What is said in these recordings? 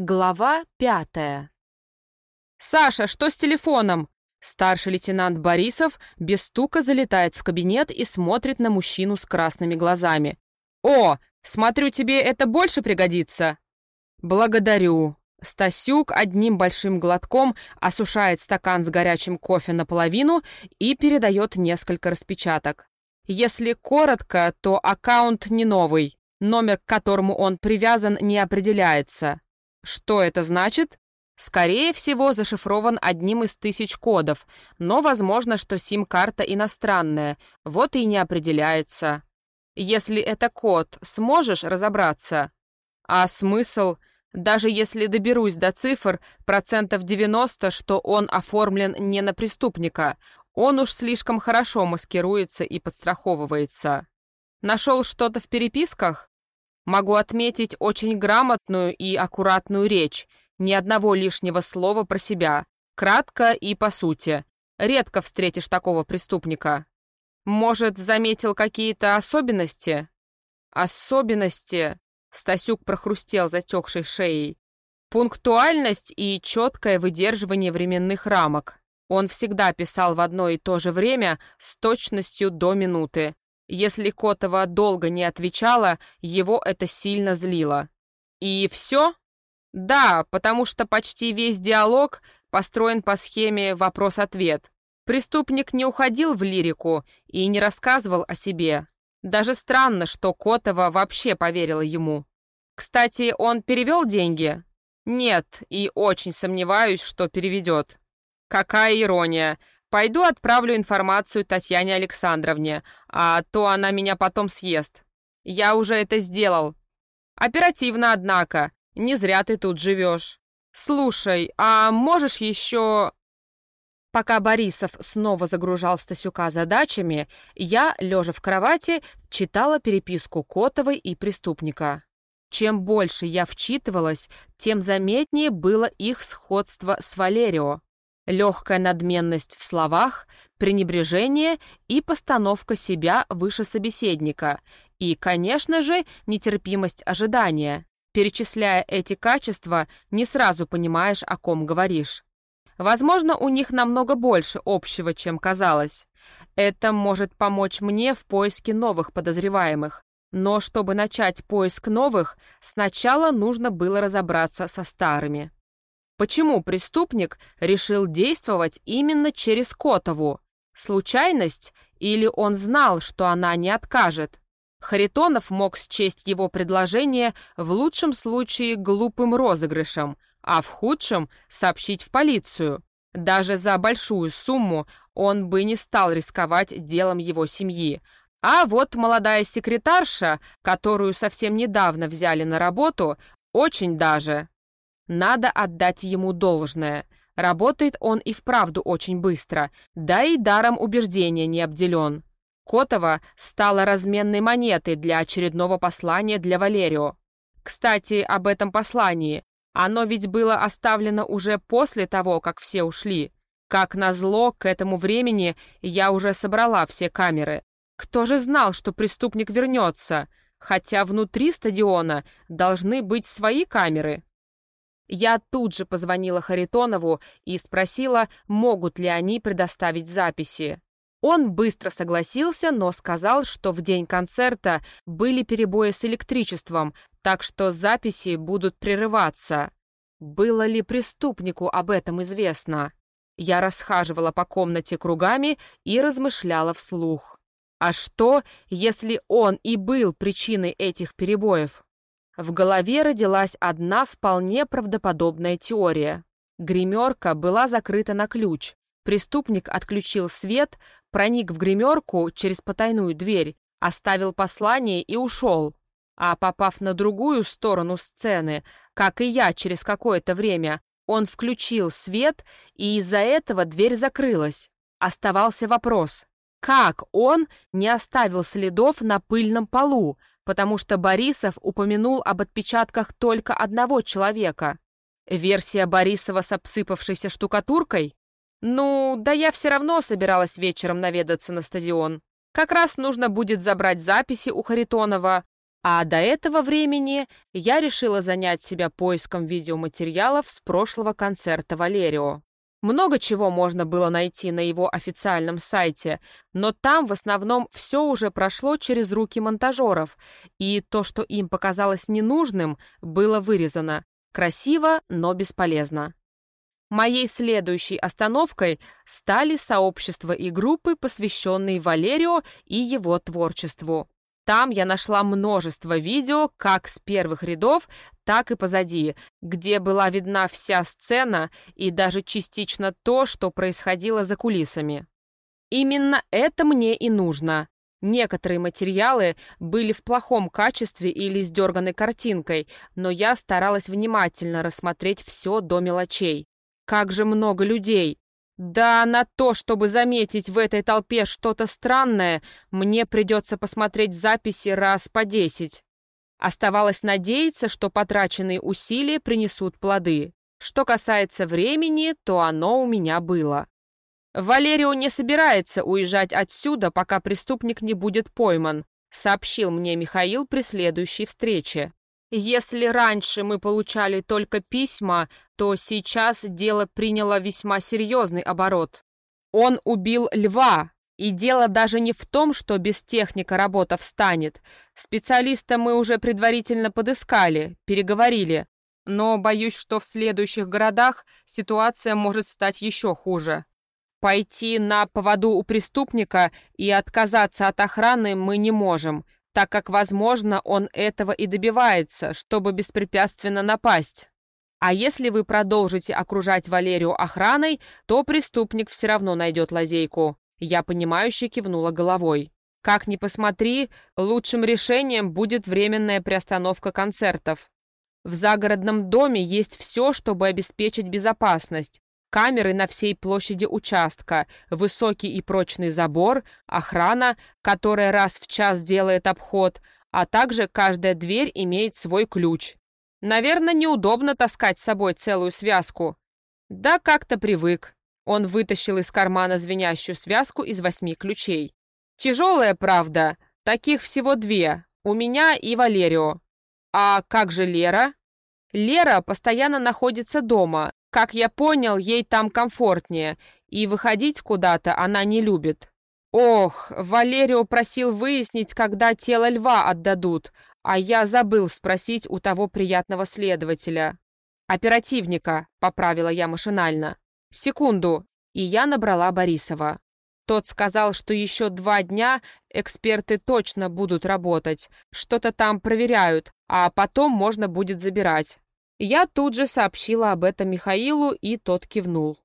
Глава пятая. «Саша, что с телефоном?» Старший лейтенант Борисов без стука залетает в кабинет и смотрит на мужчину с красными глазами. «О, смотрю, тебе это больше пригодится?» «Благодарю». Стасюк одним большим глотком осушает стакан с горячим кофе наполовину и передает несколько распечаток. Если коротко, то аккаунт не новый, номер к которому он привязан не определяется. Что это значит? Скорее всего, зашифрован одним из тысяч кодов, но возможно, что сим-карта иностранная, вот и не определяется. Если это код, сможешь разобраться? А смысл? Даже если доберусь до цифр, процентов 90, что он оформлен не на преступника, он уж слишком хорошо маскируется и подстраховывается. Нашел что-то в переписках? Могу отметить очень грамотную и аккуратную речь, ни одного лишнего слова про себя, кратко и по сути. Редко встретишь такого преступника. Может, заметил какие-то особенности? Особенности? Стасюк прохрустел затекшей шеей. Пунктуальность и четкое выдерживание временных рамок. Он всегда писал в одно и то же время с точностью до минуты, если Котова долго не отвечала, его это сильно злило. И все? Да, потому что почти весь диалог построен по схеме вопрос-ответ. Преступник не уходил в лирику и не рассказывал о себе. Даже странно, что Котова вообще поверила ему. Кстати, он перевел деньги? Нет, и очень сомневаюсь, что переведет. Какая ирония. Пойду отправлю информацию Татьяне Александровне, а то она меня потом съест. Я уже это сделал. Оперативно, однако. Не зря ты тут живешь. Слушай, а можешь еще...» Пока Борисов снова загружал Стасюка задачами, я, лежа в кровати, читала переписку Котовой и преступника. Чем больше я вчитывалась, тем заметнее было их сходство с Валерио легкая надменность в словах, пренебрежение и постановка себя выше собеседника, и, конечно же, нетерпимость ожидания. Перечисляя эти качества, не сразу понимаешь, о ком говоришь. Возможно, у них намного больше общего, чем казалось. Это может помочь мне в поиске новых подозреваемых. Но чтобы начать поиск новых, сначала нужно было разобраться со старыми. Почему преступник решил действовать именно через Котову? Случайность или он знал, что она не откажет? Харитонов мог счесть его предложение в лучшем случае глупым розыгрышем, а в худшем сообщить в полицию. Даже за большую сумму он бы не стал рисковать делом его семьи. А вот молодая секретарша, которую совсем недавно взяли на работу, очень даже. Надо отдать ему должное. Работает он и вправду очень быстро, да и даром убеждения не обделен. Котова стала разменной монетой для очередного послания для Валерио. Кстати, об этом послании. Оно ведь было оставлено уже после того, как все ушли. Как назло, к этому времени я уже собрала все камеры. Кто же знал, что преступник вернется? Хотя внутри стадиона должны быть свои камеры. Я тут же позвонила Харитонову и спросила, могут ли они предоставить записи. Он быстро согласился, но сказал, что в день концерта были перебои с электричеством, так что записи будут прерываться. Было ли преступнику об этом известно? Я расхаживала по комнате кругами и размышляла вслух. А что, если он и был причиной этих перебоев? В голове родилась одна вполне правдоподобная теория. Гримерка была закрыта на ключ. Преступник отключил свет, проник в гримерку через потайную дверь, оставил послание и ушел. А попав на другую сторону сцены, как и я через какое-то время, он включил свет, и из-за этого дверь закрылась. Оставался вопрос, как он не оставил следов на пыльном полу, потому что Борисов упомянул об отпечатках только одного человека. Версия Борисова с обсыпавшейся штукатуркой? Ну, да я все равно собиралась вечером наведаться на стадион. Как раз нужно будет забрать записи у Харитонова, А до этого времени я решила занять себя поиском видеоматериалов с прошлого концерта Валерио. Много чего можно было найти на его официальном сайте, но там в основном все уже прошло через руки монтажеров, и то, что им показалось ненужным, было вырезано. Красиво, но бесполезно. Моей следующей остановкой стали сообщества и группы, посвященные Валерио и его творчеству. Там я нашла множество видео, как с первых рядов, так и позади, где была видна вся сцена и даже частично то, что происходило за кулисами. Именно это мне и нужно. Некоторые материалы были в плохом качестве или с дерганной картинкой, но я старалась внимательно рассмотреть все до мелочей. Как же много людей! Да на то, чтобы заметить в этой толпе что-то странное, мне придется посмотреть записи раз по десять. Оставалось надеяться, что потраченные усилия принесут плоды. Что касается времени, то оно у меня было. «Валерио не собирается уезжать отсюда, пока преступник не будет пойман», сообщил мне Михаил при следующей встрече. Если раньше мы получали только письма, то сейчас дело приняло весьма серьезный оборот. Он убил льва, и дело даже не в том, что без техника работа встанет. Специалиста мы уже предварительно подыскали, переговорили. Но боюсь, что в следующих городах ситуация может стать еще хуже. Пойти на поводу у преступника и отказаться от охраны мы не можем – так как, возможно, он этого и добивается, чтобы беспрепятственно напасть. А если вы продолжите окружать Валерию охраной, то преступник все равно найдет лазейку. Я понимающе кивнула головой. Как ни посмотри, лучшим решением будет временная приостановка концертов. В загородном доме есть все, чтобы обеспечить безопасность. Камеры на всей площади участка, высокий и прочный забор, охрана, которая раз в час делает обход, а также каждая дверь имеет свой ключ. Наверное, неудобно таскать с собой целую связку. Да как-то привык. Он вытащил из кармана звенящую связку из восьми ключей. Тяжелая, правда. Таких всего две. У меня и Валерио. А как же Лера? Лера постоянно находится дома, как я понял, ей там комфортнее, и выходить куда-то она не любит. Ох, Валерио просил выяснить, когда тело льва отдадут, а я забыл спросить у того приятного следователя. «Оперативника», — поправила я машинально. «Секунду», и я набрала Борисова. Тот сказал, что еще два дня эксперты точно будут работать, что-то там проверяют, а потом можно будет забирать. Я тут же сообщила об этом Михаилу, и тот кивнул.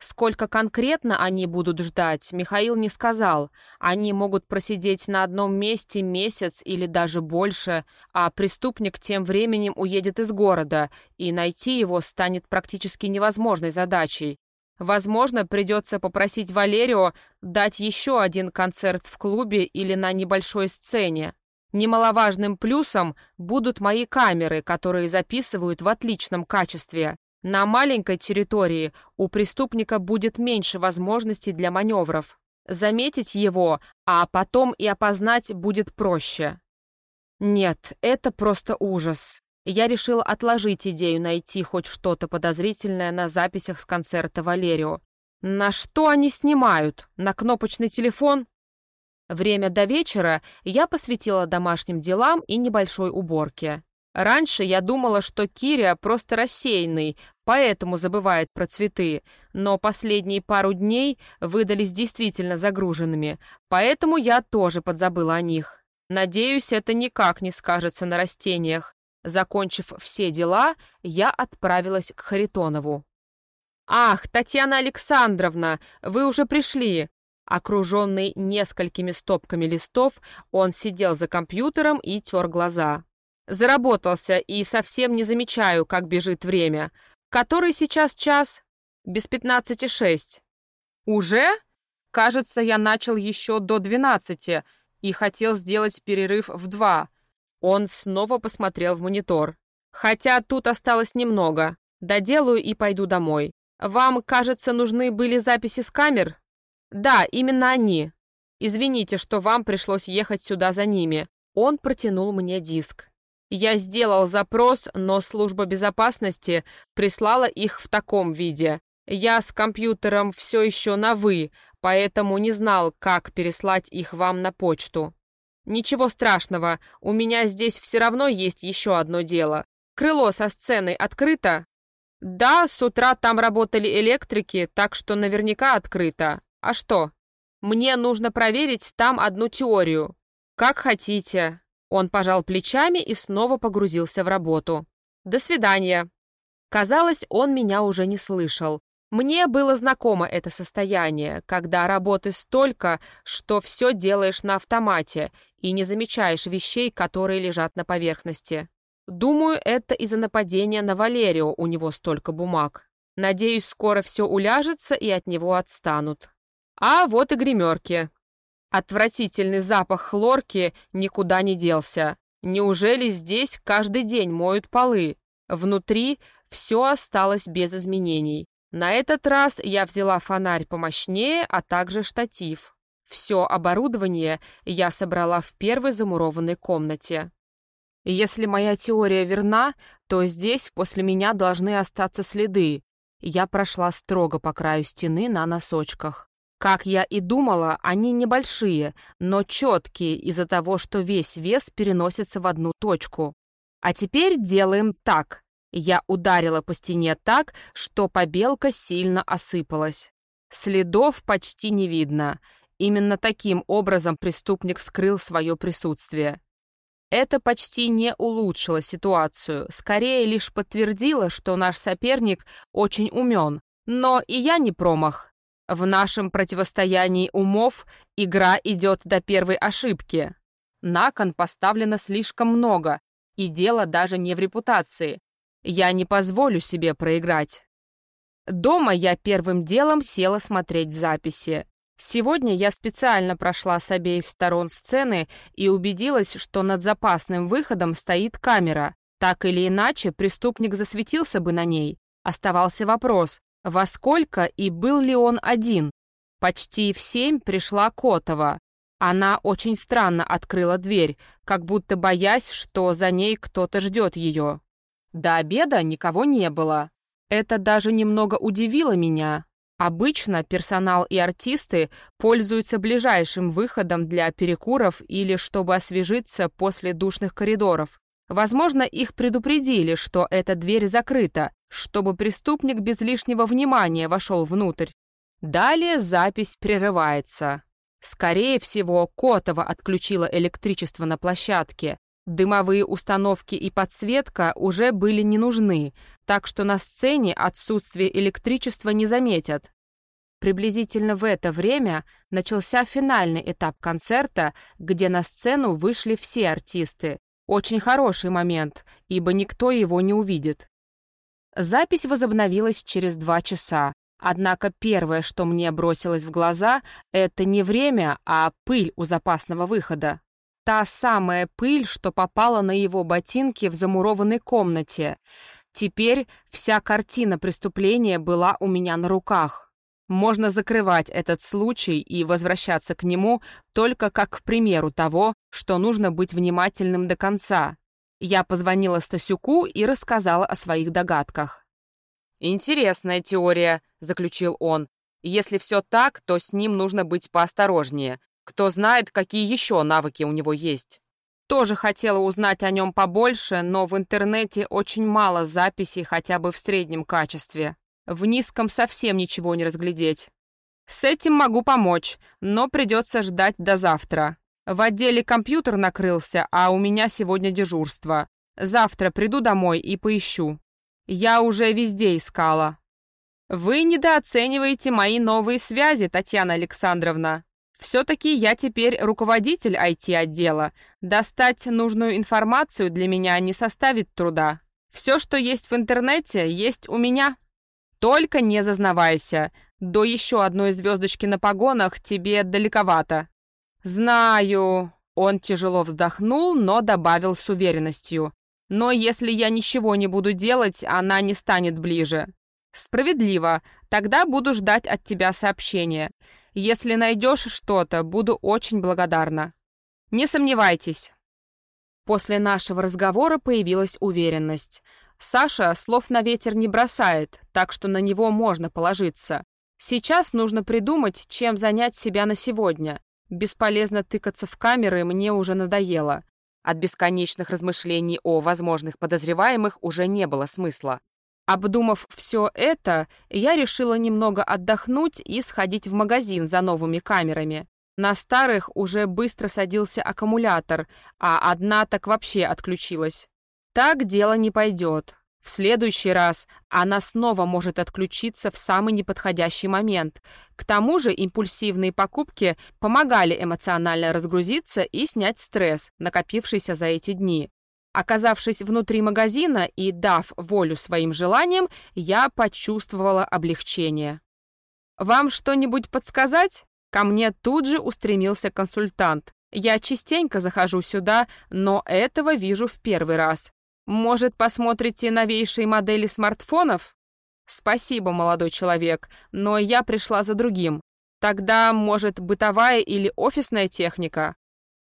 Сколько конкретно они будут ждать, Михаил не сказал. Они могут просидеть на одном месте месяц или даже больше, а преступник тем временем уедет из города, и найти его станет практически невозможной задачей. Возможно, придется попросить Валерио дать еще один концерт в клубе или на небольшой сцене. Немаловажным плюсом будут мои камеры, которые записывают в отличном качестве. На маленькой территории у преступника будет меньше возможностей для маневров. Заметить его, а потом и опознать будет проще. Нет, это просто ужас. Я решил отложить идею найти хоть что-то подозрительное на записях с концерта Валерио. На что они снимают? На кнопочный телефон? Время до вечера я посвятила домашним делам и небольшой уборке. Раньше я думала, что Киря просто рассеянный, поэтому забывает про цветы, но последние пару дней выдались действительно загруженными, поэтому я тоже подзабыла о них. Надеюсь, это никак не скажется на растениях. Закончив все дела, я отправилась к Харитонову. «Ах, Татьяна Александровна, вы уже пришли!» Окруженный несколькими стопками листов, он сидел за компьютером и тер глаза. Заработался и совсем не замечаю, как бежит время. Который сейчас час? Без пятнадцати шесть. Уже? Кажется, я начал еще до двенадцати и хотел сделать перерыв в два. Он снова посмотрел в монитор. Хотя тут осталось немного. Доделаю и пойду домой. Вам, кажется, нужны были записи с камер? «Да, именно они. Извините, что вам пришлось ехать сюда за ними. Он протянул мне диск. Я сделал запрос, но служба безопасности прислала их в таком виде. Я с компьютером все еще на «вы», поэтому не знал, как переслать их вам на почту. Ничего страшного, у меня здесь все равно есть еще одно дело. Крыло со сценой открыто? Да, с утра там работали электрики, так что наверняка открыто. А что? Мне нужно проверить там одну теорию. Как хотите. Он пожал плечами и снова погрузился в работу. До свидания. Казалось, он меня уже не слышал. Мне было знакомо это состояние, когда работы столько, что все делаешь на автомате и не замечаешь вещей, которые лежат на поверхности. Думаю, это из-за нападения на Валерио у него столько бумаг. Надеюсь, скоро все уляжется и от него отстанут. А вот и гримерки. Отвратительный запах хлорки никуда не делся. Неужели здесь каждый день моют полы? Внутри все осталось без изменений. На этот раз я взяла фонарь помощнее, а также штатив. Все оборудование я собрала в первой замурованной комнате. Если моя теория верна, то здесь после меня должны остаться следы. Я прошла строго по краю стены на носочках. Как я и думала, они небольшие, но четкие из-за того, что весь вес переносится в одну точку. А теперь делаем так. Я ударила по стене так, что побелка сильно осыпалась. Следов почти не видно. Именно таким образом преступник скрыл свое присутствие. Это почти не улучшило ситуацию, скорее лишь подтвердило, что наш соперник очень умен. Но и я не промах. В нашем противостоянии умов игра идет до первой ошибки. На кон поставлено слишком много, и дело даже не в репутации. Я не позволю себе проиграть. Дома я первым делом села смотреть записи. Сегодня я специально прошла с обеих сторон сцены и убедилась, что над запасным выходом стоит камера. Так или иначе, преступник засветился бы на ней. Оставался вопрос, во сколько и был ли он один? Почти в семь пришла Котова. Она очень странно открыла дверь, как будто боясь, что за ней кто-то ждет ее. До обеда никого не было. Это даже немного удивило меня. Обычно персонал и артисты пользуются ближайшим выходом для перекуров или чтобы освежиться после душных коридоров. Возможно, их предупредили, что эта дверь закрыта, чтобы преступник без лишнего внимания вошел внутрь. Далее запись прерывается. Скорее всего, Котова отключила электричество на площадке. Дымовые установки и подсветка уже были не нужны, так что на сцене отсутствие электричества не заметят. Приблизительно в это время начался финальный этап концерта, где на сцену вышли все артисты. Очень хороший момент, ибо никто его не увидит. Запись возобновилась через два часа. Однако первое, что мне бросилось в глаза, это не время, а пыль у запасного выхода. Та самая пыль, что попала на его ботинки в замурованной комнате. Теперь вся картина преступления была у меня на руках. Можно закрывать этот случай и возвращаться к нему только как к примеру того, что нужно быть внимательным до конца, я позвонила Стасюку и рассказала о своих догадках. «Интересная теория», — заключил он. «Если все так, то с ним нужно быть поосторожнее. Кто знает, какие еще навыки у него есть». Тоже хотела узнать о нем побольше, но в интернете очень мало записей хотя бы в среднем качестве. В низком совсем ничего не разглядеть. С этим могу помочь, но придется ждать до завтра. В отделе компьютер накрылся, а у меня сегодня дежурство. Завтра приду домой и поищу. Я уже везде искала. Вы недооцениваете мои новые связи, Татьяна Александровна. Все-таки я теперь руководитель IT-отдела. Достать нужную информацию для меня не составит труда. Все, что есть в интернете, есть у меня. Только не зазнавайся. До еще одной звездочки на погонах тебе далековато. «Знаю». Он тяжело вздохнул, но добавил с уверенностью. «Но если я ничего не буду делать, она не станет ближе». «Справедливо. Тогда буду ждать от тебя сообщения. Если найдешь что-то, буду очень благодарна». «Не сомневайтесь». После нашего разговора появилась уверенность. Саша слов на ветер не бросает, так что на него можно положиться. Сейчас нужно придумать, чем занять себя на сегодня. Бесполезно тыкаться в камеры мне уже надоело. От бесконечных размышлений о возможных подозреваемых уже не было смысла. Обдумав все это, я решила немного отдохнуть и сходить в магазин за новыми камерами. На старых уже быстро садился аккумулятор, а одна так вообще отключилась. Так дело не пойдет. В следующий раз она снова может отключиться в самый неподходящий момент. К тому же импульсивные покупки помогали эмоционально разгрузиться и снять стресс, накопившийся за эти дни. Оказавшись внутри магазина и дав волю своим желаниям, я почувствовала облегчение. «Вам что-нибудь подсказать?» Ко мне тут же устремился консультант. Я частенько захожу сюда, но этого вижу в первый раз. Может, посмотрите новейшие модели смартфонов? Спасибо, молодой человек, но я пришла за другим. Тогда, может, бытовая или офисная техника?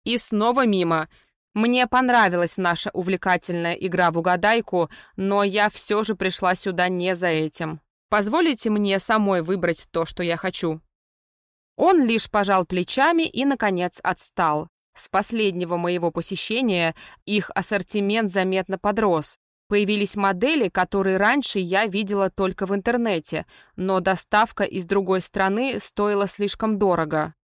И снова мимо. Мне понравилась наша увлекательная игра в угадайку, но я все же пришла сюда не за этим. Позволите мне самой выбрать то, что я хочу». Он лишь пожал плечами и, наконец, отстал. С последнего моего посещения их ассортимент заметно подрос. Появились модели, которые раньше я видела только в интернете, но доставка из другой страны стоила слишком дорого.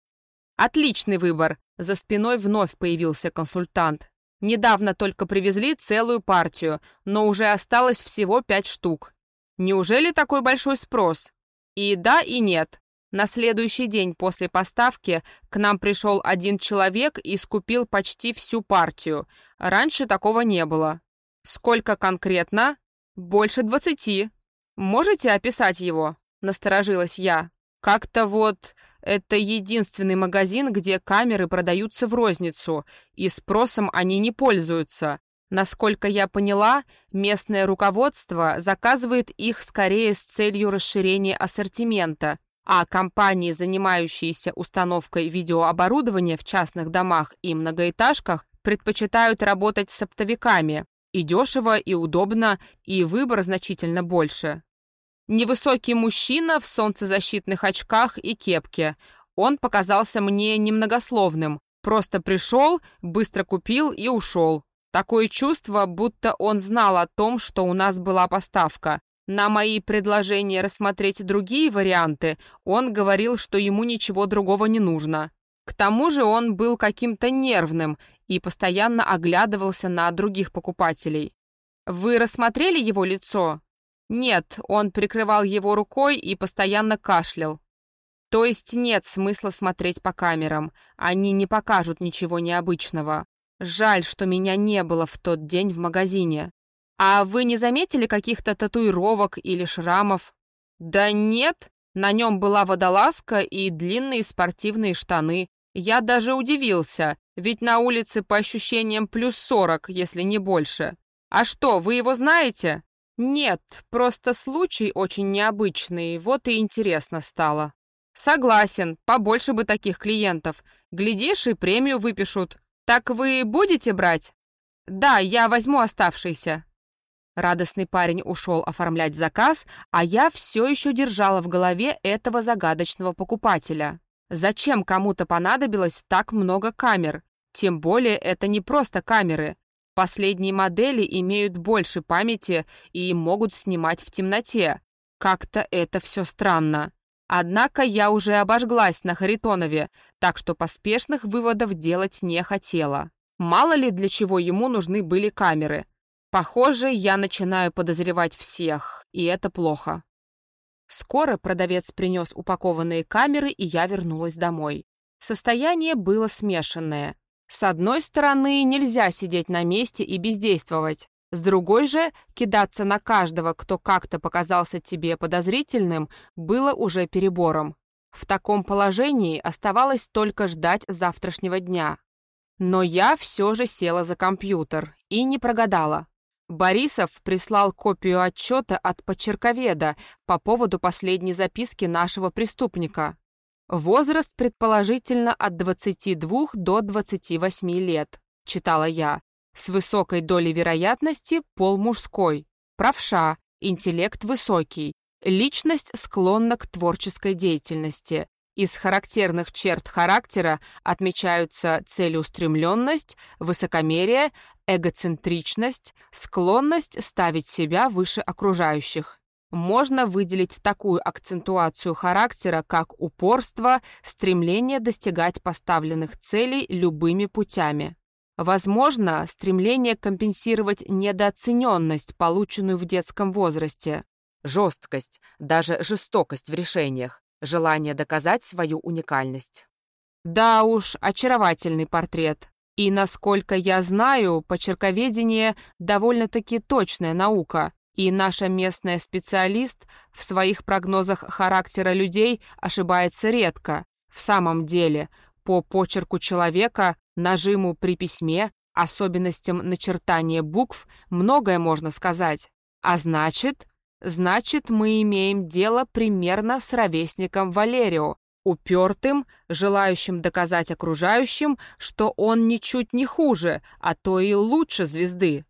Отличный выбор. За спиной вновь появился консультант. Недавно только привезли целую партию, но уже осталось всего пять штук. Неужели такой большой спрос? И да, и нет. На следующий день после поставки к нам пришел один человек и скупил почти всю партию. Раньше такого не было. Сколько конкретно? Больше двадцати. Можете описать его? Насторожилась я. Как-то вот это единственный магазин, где камеры продаются в розницу, и спросом они не пользуются. Насколько я поняла, местное руководство заказывает их скорее с целью расширения ассортимента, а компании, занимающиеся установкой видеооборудования в частных домах и многоэтажках, предпочитают работать с оптовиками. И дешево, и удобно, и выбор значительно больше. Невысокий мужчина в солнцезащитных очках и кепке. Он показался мне немногословным. Просто пришел, быстро купил и ушел. Такое чувство, будто он знал о том, что у нас была поставка. На мои предложения рассмотреть другие варианты он говорил, что ему ничего другого не нужно. К тому же он был каким-то нервным и постоянно оглядывался на других покупателей. «Вы рассмотрели его лицо?» Нет, он прикрывал его рукой и постоянно кашлял. То есть нет смысла смотреть по камерам, они не покажут ничего необычного. Жаль, что меня не было в тот день в магазине. А вы не заметили каких-то татуировок или шрамов? Да нет, на нем была водолазка и длинные спортивные штаны. Я даже удивился, ведь на улице по ощущениям плюс сорок, если не больше. А что, вы его знаете? «Нет, просто случай очень необычный, вот и интересно стало». «Согласен, побольше бы таких клиентов. Глядишь, и премию выпишут. Так вы будете брать?» «Да, я возьму оставшийся». Радостный парень ушел оформлять заказ, а я все еще держала в голове этого загадочного покупателя. Зачем кому-то понадобилось так много камер? Тем более это не просто камеры. Последние модели имеют больше памяти и могут снимать в темноте. Как-то это все странно. Однако я уже обожглась на Харитонове, так что поспешных выводов делать не хотела. Мало ли для чего ему нужны были камеры. Похоже, я начинаю подозревать всех, и это плохо. Скоро продавец принес упакованные камеры, и я вернулась домой. Состояние было смешанное. С одной стороны, нельзя сидеть на месте и бездействовать. С другой же, кидаться на каждого, кто как-то показался тебе подозрительным, было уже перебором. В таком положении оставалось только ждать завтрашнего дня. Но я все же села за компьютер и не прогадала. Борисов прислал копию отчета от почерковеда по поводу последней записки нашего преступника. Возраст предположительно от 22 до 28 лет, читала я. С высокой долей вероятности пол мужской, правша, интеллект высокий, личность склонна к творческой деятельности. Из характерных черт характера отмечаются целеустремленность, высокомерие, эгоцентричность, склонность ставить себя выше окружающих. Можно выделить такую акцентуацию характера, как упорство, стремление достигать поставленных целей любыми путями. Возможно, стремление компенсировать недооцененность, полученную в детском возрасте, жесткость, даже жестокость в решениях, желание доказать свою уникальность. Да уж, очаровательный портрет. И, насколько я знаю, почерковедение довольно-таки точная наука, и наша местная специалист в своих прогнозах характера людей ошибается редко. В самом деле, по почерку человека, нажиму при письме, особенностям начертания букв многое можно сказать. А значит, значит, мы имеем дело примерно с ровесником Валерио, упертым, желающим доказать окружающим, что он ничуть не хуже, а то и лучше звезды.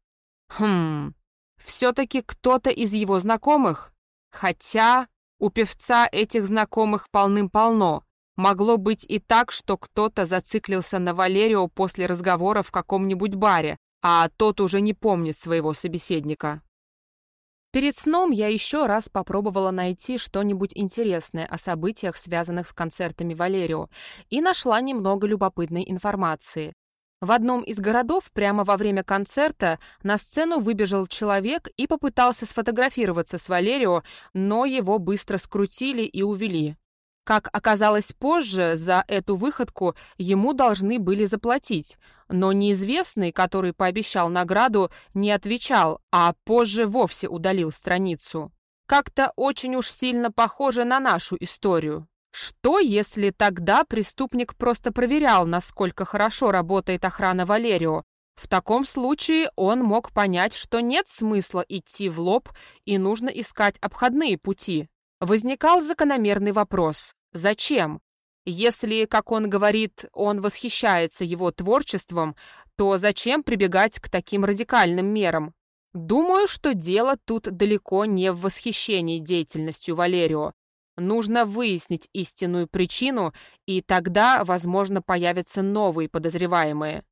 Хм, все-таки кто-то из его знакомых? Хотя у певца этих знакомых полным-полно. Могло быть и так, что кто-то зациклился на Валерио после разговора в каком-нибудь баре, а тот уже не помнит своего собеседника. Перед сном я еще раз попробовала найти что-нибудь интересное о событиях, связанных с концертами Валерио, и нашла немного любопытной информации. В одном из городов прямо во время концерта на сцену выбежал человек и попытался сфотографироваться с Валерио, но его быстро скрутили и увели. Как оказалось позже, за эту выходку ему должны были заплатить, но неизвестный, который пообещал награду, не отвечал, а позже вовсе удалил страницу. Как-то очень уж сильно похоже на нашу историю. Что, если тогда преступник просто проверял, насколько хорошо работает охрана Валерио? В таком случае он мог понять, что нет смысла идти в лоб и нужно искать обходные пути. Возникал закономерный вопрос «Зачем?». Если, как он говорит, он восхищается его творчеством, то зачем прибегать к таким радикальным мерам? Думаю, что дело тут далеко не в восхищении деятельностью Валерио. Нужно выяснить истинную причину, и тогда, возможно, появятся новые подозреваемые.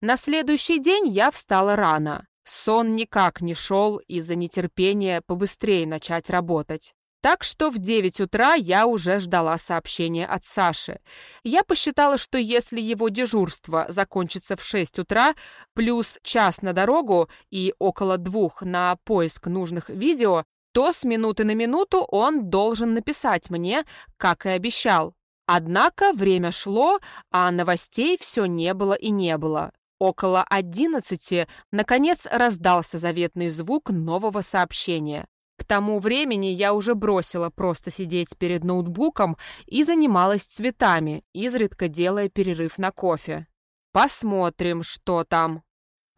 На следующий день я встала рано. Сон никак не шел из-за нетерпения побыстрее начать работать. Так что в 9 утра я уже ждала сообщения от Саши. Я посчитала, что если его дежурство закончится в 6 утра, плюс час на дорогу и около двух на поиск нужных видео, то с минуты на минуту он должен написать мне, как и обещал. Однако время шло, а новостей все не было и не было. Около одиннадцати, наконец, раздался заветный звук нового сообщения. К тому времени я уже бросила просто сидеть перед ноутбуком и занималась цветами, изредка делая перерыв на кофе. Посмотрим, что там.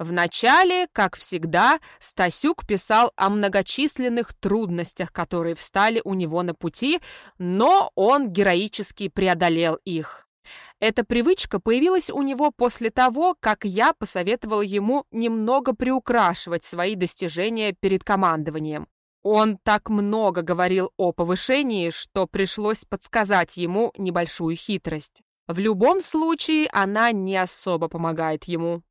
Вначале, как всегда, Стасюк писал о многочисленных трудностях, которые встали у него на пути, но он героически преодолел их. Эта привычка появилась у него после того, как я посоветовал ему немного приукрашивать свои достижения перед командованием. Он так много говорил о повышении, что пришлось подсказать ему небольшую хитрость. В любом случае, она не особо помогает ему.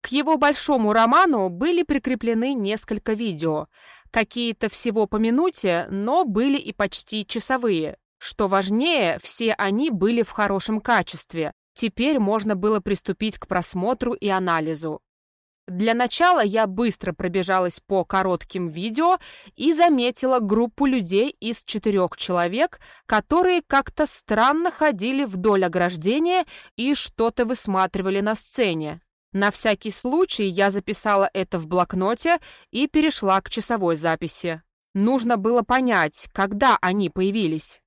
К его большому роману были прикреплены несколько видео, какие-то всего по минуте, но были и почти часовые. Что важнее, все они были в хорошем качестве. Теперь можно было приступить к просмотру и анализу. Для начала я быстро пробежалась по коротким видео и заметила группу людей из четырех человек, которые как-то странно ходили вдоль ограждения и что-то высматривали на сцене. На всякий случай я записала это в блокноте и перешла к часовой записи. Нужно было понять, когда они появились.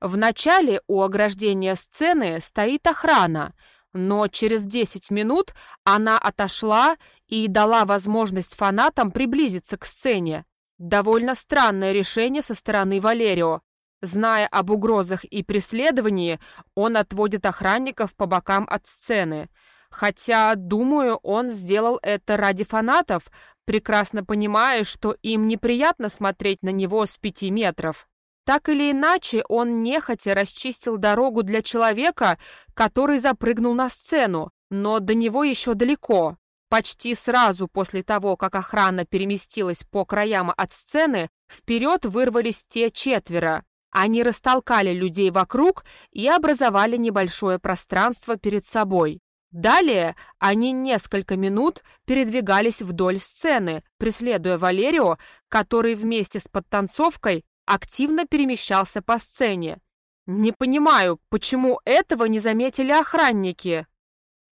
Вначале у ограждения сцены стоит охрана, но через 10 минут она отошла и дала возможность фанатам приблизиться к сцене. Довольно странное решение со стороны Валерио. Зная об угрозах и преследовании, он отводит охранников по бокам от сцены – Хотя, думаю, он сделал это ради фанатов, прекрасно понимая, что им неприятно смотреть на него с пяти метров. Так или иначе, он нехотя расчистил дорогу для человека, который запрыгнул на сцену, но до него еще далеко. Почти сразу после того, как охрана переместилась по краям от сцены, вперед вырвались те четверо. Они растолкали людей вокруг и образовали небольшое пространство перед собой. Далее они несколько минут передвигались вдоль сцены, преследуя Валерио, который вместе с подтанцовкой активно перемещался по сцене. Не понимаю, почему этого не заметили охранники.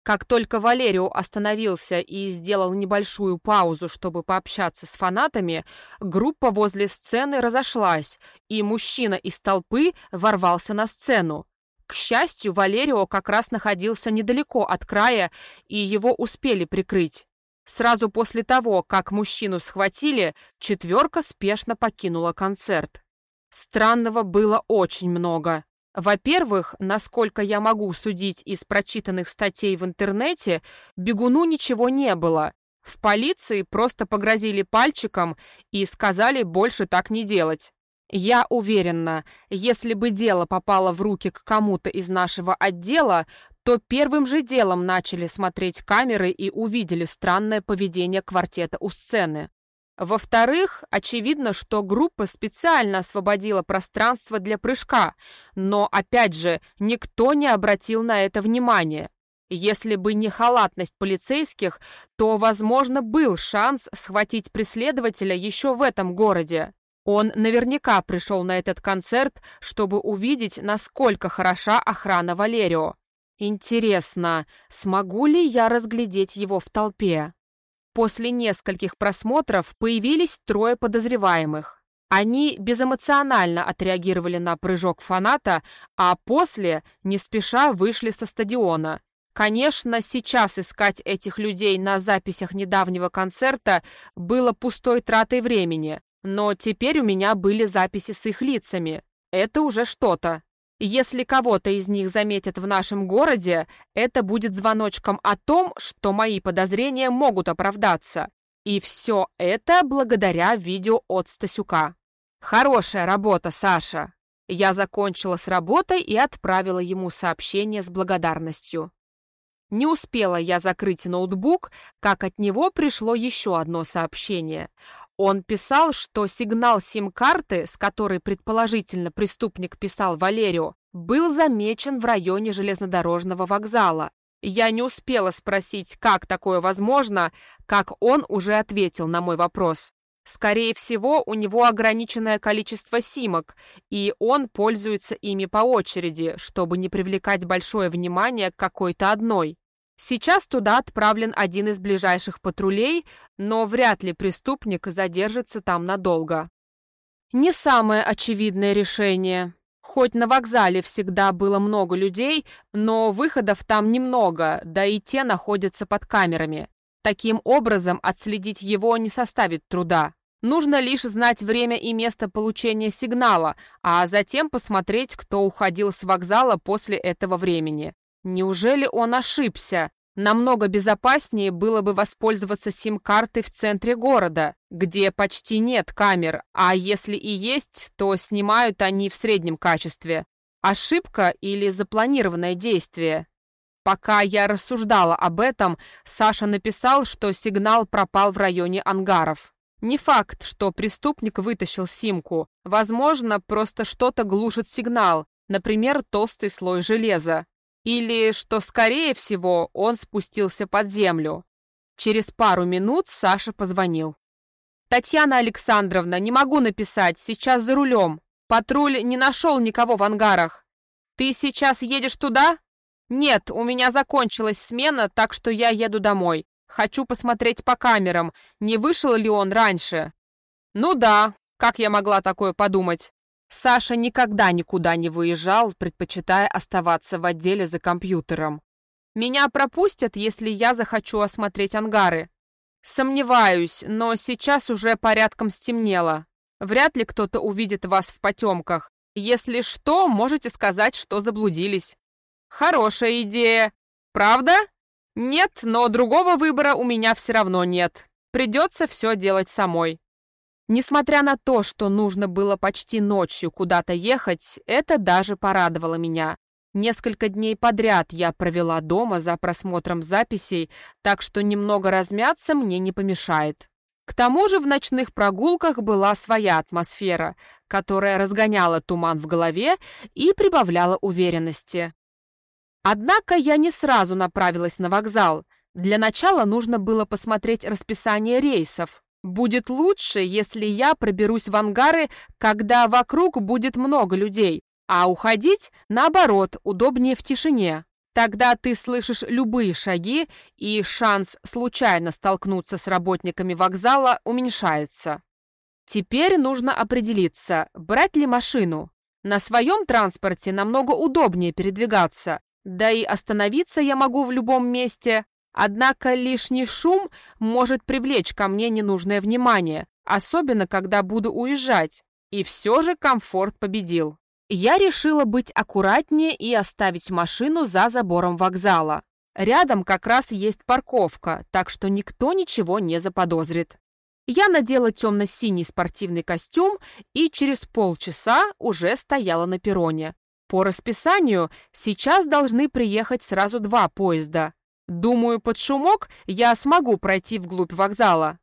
Как только Валерио остановился и сделал небольшую паузу, чтобы пообщаться с фанатами, группа возле сцены разошлась, и мужчина из толпы ворвался на сцену. К счастью, Валерио как раз находился недалеко от края, и его успели прикрыть. Сразу после того, как мужчину схватили, четверка спешно покинула концерт. Странного было очень много. Во-первых, насколько я могу судить из прочитанных статей в интернете, бегуну ничего не было. В полиции просто погрозили пальчиком и сказали больше так не делать. Я уверена, если бы дело попало в руки к кому-то из нашего отдела, то первым же делом начали смотреть камеры и увидели странное поведение квартета у сцены. Во-вторых, очевидно, что группа специально освободила пространство для прыжка, но, опять же, никто не обратил на это внимания. Если бы не халатность полицейских, то, возможно, был шанс схватить преследователя еще в этом городе. Он наверняка пришел на этот концерт, чтобы увидеть, насколько хороша охрана Валерио. Интересно, смогу ли я разглядеть его в толпе? После нескольких просмотров появились трое подозреваемых. Они безэмоционально отреагировали на прыжок фаната, а после не спеша вышли со стадиона. Конечно, сейчас искать этих людей на записях недавнего концерта было пустой тратой времени, но теперь у меня были записи с их лицами. Это уже что-то. Если кого-то из них заметят в нашем городе, это будет звоночком о том, что мои подозрения могут оправдаться. И все это благодаря видео от Стасюка. Хорошая работа, Саша. Я закончила с работой и отправила ему сообщение с благодарностью. Не успела я закрыть ноутбук, как от него пришло еще одно сообщение. Он писал, что сигнал сим-карты, с которой предположительно преступник писал Валерию, был замечен в районе железнодорожного вокзала. Я не успела спросить, как такое возможно, как он уже ответил на мой вопрос. Скорее всего, у него ограниченное количество симок, и он пользуется ими по очереди, чтобы не привлекать большое внимание к какой-то одной. Сейчас туда отправлен один из ближайших патрулей, но вряд ли преступник задержится там надолго. Не самое очевидное решение. Хоть на вокзале всегда было много людей, но выходов там немного, да и те находятся под камерами. Таким образом, отследить его не составит труда. Нужно лишь знать время и место получения сигнала, а затем посмотреть, кто уходил с вокзала после этого времени. Неужели он ошибся? Намного безопаснее было бы воспользоваться сим-картой в центре города, где почти нет камер, а если и есть, то снимают они в среднем качестве. Ошибка или запланированное действие? Пока я рассуждала об этом, Саша написал, что сигнал пропал в районе ангаров. Не факт, что преступник вытащил симку. Возможно, просто что-то глушит сигнал, например, толстый слой железа. Или, что скорее всего, он спустился под землю. Через пару минут Саша позвонил. «Татьяна Александровна, не могу написать, сейчас за рулем. Патруль не нашел никого в ангарах. Ты сейчас едешь туда?» «Нет, у меня закончилась смена, так что я еду домой. Хочу посмотреть по камерам, не вышел ли он раньше». «Ну да, как я могла такое подумать? Саша никогда никуда не выезжал, предпочитая оставаться в отделе за компьютером. Меня пропустят, если я захочу осмотреть ангары. Сомневаюсь, но сейчас уже порядком стемнело. Вряд ли кто-то увидит вас в потемках. Если что, можете сказать, что заблудились. Хорошая идея. Правда? Нет, но другого выбора у меня все равно нет. Придется все делать самой. Несмотря на то, что нужно было почти ночью куда-то ехать, это даже порадовало меня. Несколько дней подряд я провела дома за просмотром записей, так что немного размяться мне не помешает. К тому же в ночных прогулках была своя атмосфера, которая разгоняла туман в голове и прибавляла уверенности. Однако я не сразу направилась на вокзал. Для начала нужно было посмотреть расписание рейсов. Будет лучше, если я проберусь в ангары, когда вокруг будет много людей, а уходить, наоборот, удобнее в тишине. Тогда ты слышишь любые шаги, и шанс случайно столкнуться с работниками вокзала уменьшается. Теперь нужно определиться, брать ли машину. На своем транспорте намного удобнее передвигаться, да и остановиться я могу в любом месте, Однако лишний шум может привлечь ко мне ненужное внимание, особенно когда буду уезжать. И все же комфорт победил. Я решила быть аккуратнее и оставить машину за забором вокзала. Рядом как раз есть парковка, так что никто ничего не заподозрит. Я надела темно-синий спортивный костюм и через полчаса уже стояла на перроне. По расписанию сейчас должны приехать сразу два поезда. Думаю, под шумок я смогу пройти вглубь вокзала.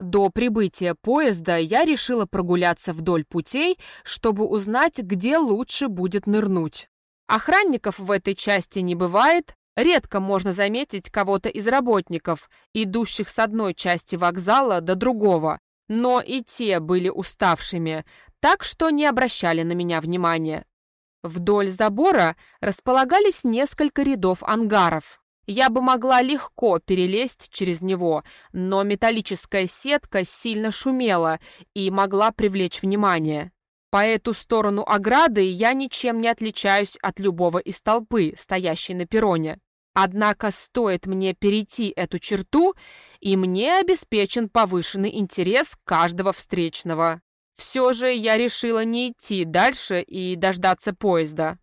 До прибытия поезда я решила прогуляться вдоль путей, чтобы узнать, где лучше будет нырнуть. Охранников в этой части не бывает, редко можно заметить кого-то из работников, идущих с одной части вокзала до другого, но и те были уставшими, так что не обращали на меня внимания. Вдоль забора располагались несколько рядов ангаров. Я бы могла легко перелезть через него, но металлическая сетка сильно шумела и могла привлечь внимание. По эту сторону ограды я ничем не отличаюсь от любого из толпы, стоящей на перроне. Однако стоит мне перейти эту черту, и мне обеспечен повышенный интерес каждого встречного. Все же я решила не идти дальше и дождаться поезда.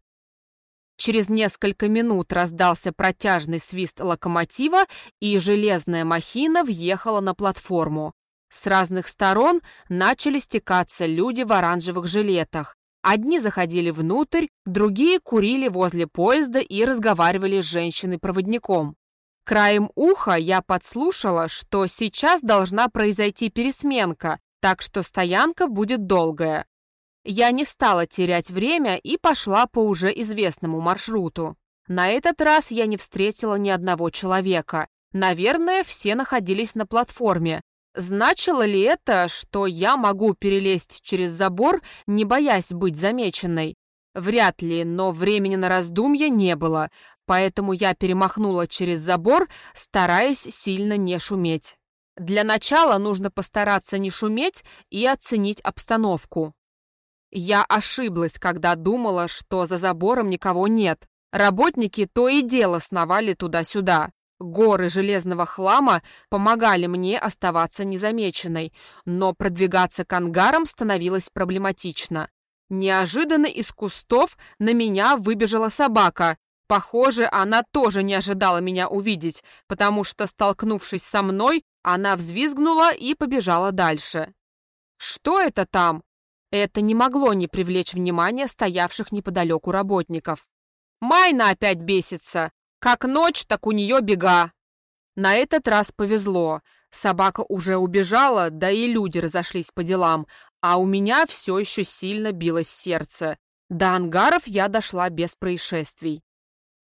Через несколько минут раздался протяжный свист локомотива, и железная махина въехала на платформу. С разных сторон начали стекаться люди в оранжевых жилетах. Одни заходили внутрь, другие курили возле поезда и разговаривали с женщиной-проводником. Краем уха я подслушала, что сейчас должна произойти пересменка, так что стоянка будет долгая. Я не стала терять время и пошла по уже известному маршруту. На этот раз я не встретила ни одного человека. Наверное, все находились на платформе. Значило ли это, что я могу перелезть через забор, не боясь быть замеченной? Вряд ли, но времени на раздумья не было, поэтому я перемахнула через забор, стараясь сильно не шуметь. Для начала нужно постараться не шуметь и оценить обстановку. Я ошиблась, когда думала, что за забором никого нет. Работники то и дело сновали туда-сюда. Горы железного хлама помогали мне оставаться незамеченной, но продвигаться к ангарам становилось проблематично. Неожиданно из кустов на меня выбежала собака. Похоже, она тоже не ожидала меня увидеть, потому что, столкнувшись со мной, она взвизгнула и побежала дальше. «Что это там?» Это не могло не привлечь внимание стоявших неподалеку работников. «Майна опять бесится! Как ночь, так у нее бега!» На этот раз повезло. Собака уже убежала, да и люди разошлись по делам, а у меня все еще сильно билось сердце. До ангаров я дошла без происшествий.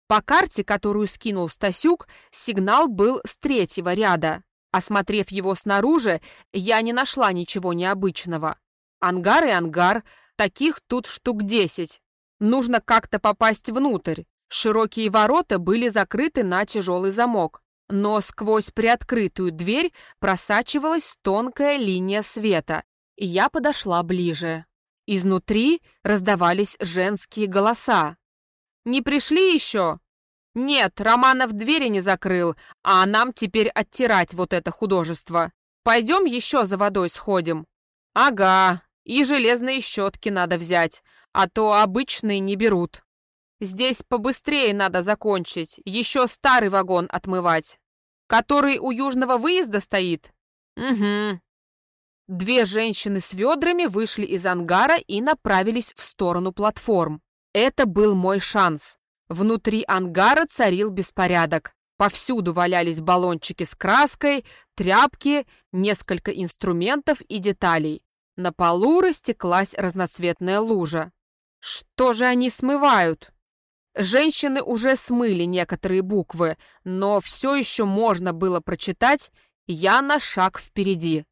По карте, которую скинул Стасюк, сигнал был с третьего ряда. Осмотрев его снаружи, я не нашла ничего необычного. Ангар и ангар, таких тут штук десять. Нужно как-то попасть внутрь. Широкие ворота были закрыты на тяжелый замок, но сквозь приоткрытую дверь просачивалась тонкая линия света, и я подошла ближе. Изнутри раздавались женские голоса. «Не пришли еще?» «Нет, Романов двери не закрыл, а нам теперь оттирать вот это художество. Пойдем еще за водой сходим». «Ага, и железные щетки надо взять, а то обычные не берут. Здесь побыстрее надо закончить, еще старый вагон отмывать. Который у южного выезда стоит? Угу. Две женщины с ведрами вышли из ангара и направились в сторону платформ. Это был мой шанс. Внутри ангара царил беспорядок. Повсюду валялись баллончики с краской, тряпки, несколько инструментов и деталей. На полу растеклась разноцветная лужа. Что же они смывают? Женщины уже смыли некоторые буквы, но все еще можно было прочитать «Я на шаг впереди».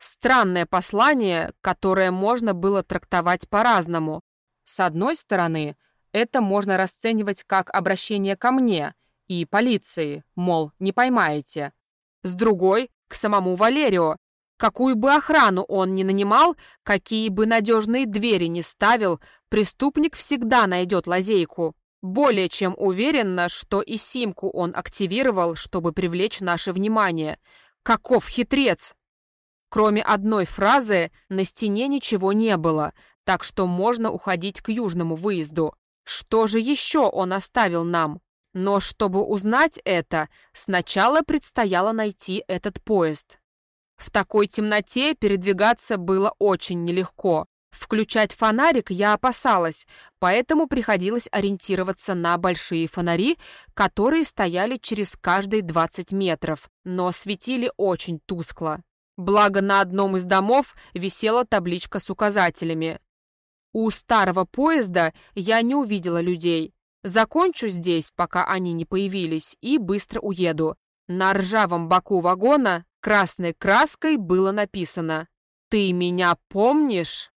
Странное послание, которое можно было трактовать по-разному. С одной стороны, это можно расценивать как обращение ко мне и полиции, мол, не поймаете. С другой, к самому Валерио. Какую бы охрану он ни нанимал, какие бы надежные двери ни ставил, преступник всегда найдет лазейку. Более чем уверенно, что и симку он активировал, чтобы привлечь наше внимание. Каков хитрец! Кроме одной фразы, на стене ничего не было, так что можно уходить к южному выезду. Что же еще он оставил нам? Но чтобы узнать это, сначала предстояло найти этот поезд. В такой темноте передвигаться было очень нелегко. Включать фонарик я опасалась, поэтому приходилось ориентироваться на большие фонари, которые стояли через каждые 20 метров, но светили очень тускло. Благо на одном из домов висела табличка с указателями. У старого поезда я не увидела людей. Закончу здесь, пока они не появились, и быстро уеду. На ржавом боку вагона красной краской было написано «Ты меня помнишь?»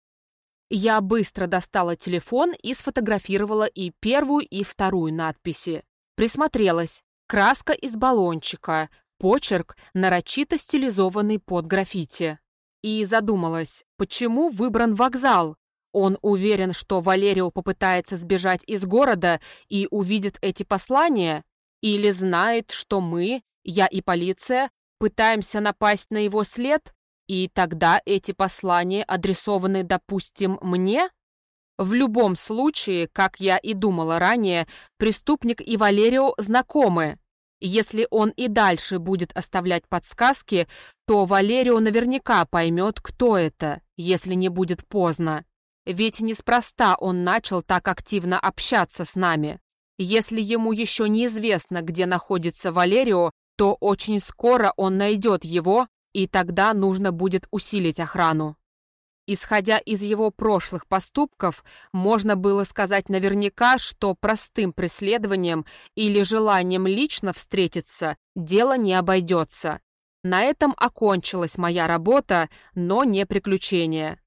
Я быстро достала телефон и сфотографировала и первую, и вторую надписи. Присмотрелась. Краска из баллончика, Почерк, нарочито стилизованный под граффити. И задумалась, почему выбран вокзал? Он уверен, что Валерио попытается сбежать из города и увидит эти послания? Или знает, что мы, я и полиция, пытаемся напасть на его след? И тогда эти послания адресованы, допустим, мне? В любом случае, как я и думала ранее, преступник и Валерио знакомы. Если он и дальше будет оставлять подсказки, то Валерио наверняка поймет, кто это, если не будет поздно. Ведь неспроста он начал так активно общаться с нами. Если ему еще неизвестно, где находится Валерио, то очень скоро он найдет его, и тогда нужно будет усилить охрану. Исходя из его прошлых поступков, можно было сказать наверняка, что простым преследованием или желанием лично встретиться дело не обойдется. На этом окончилась моя работа, но не приключение.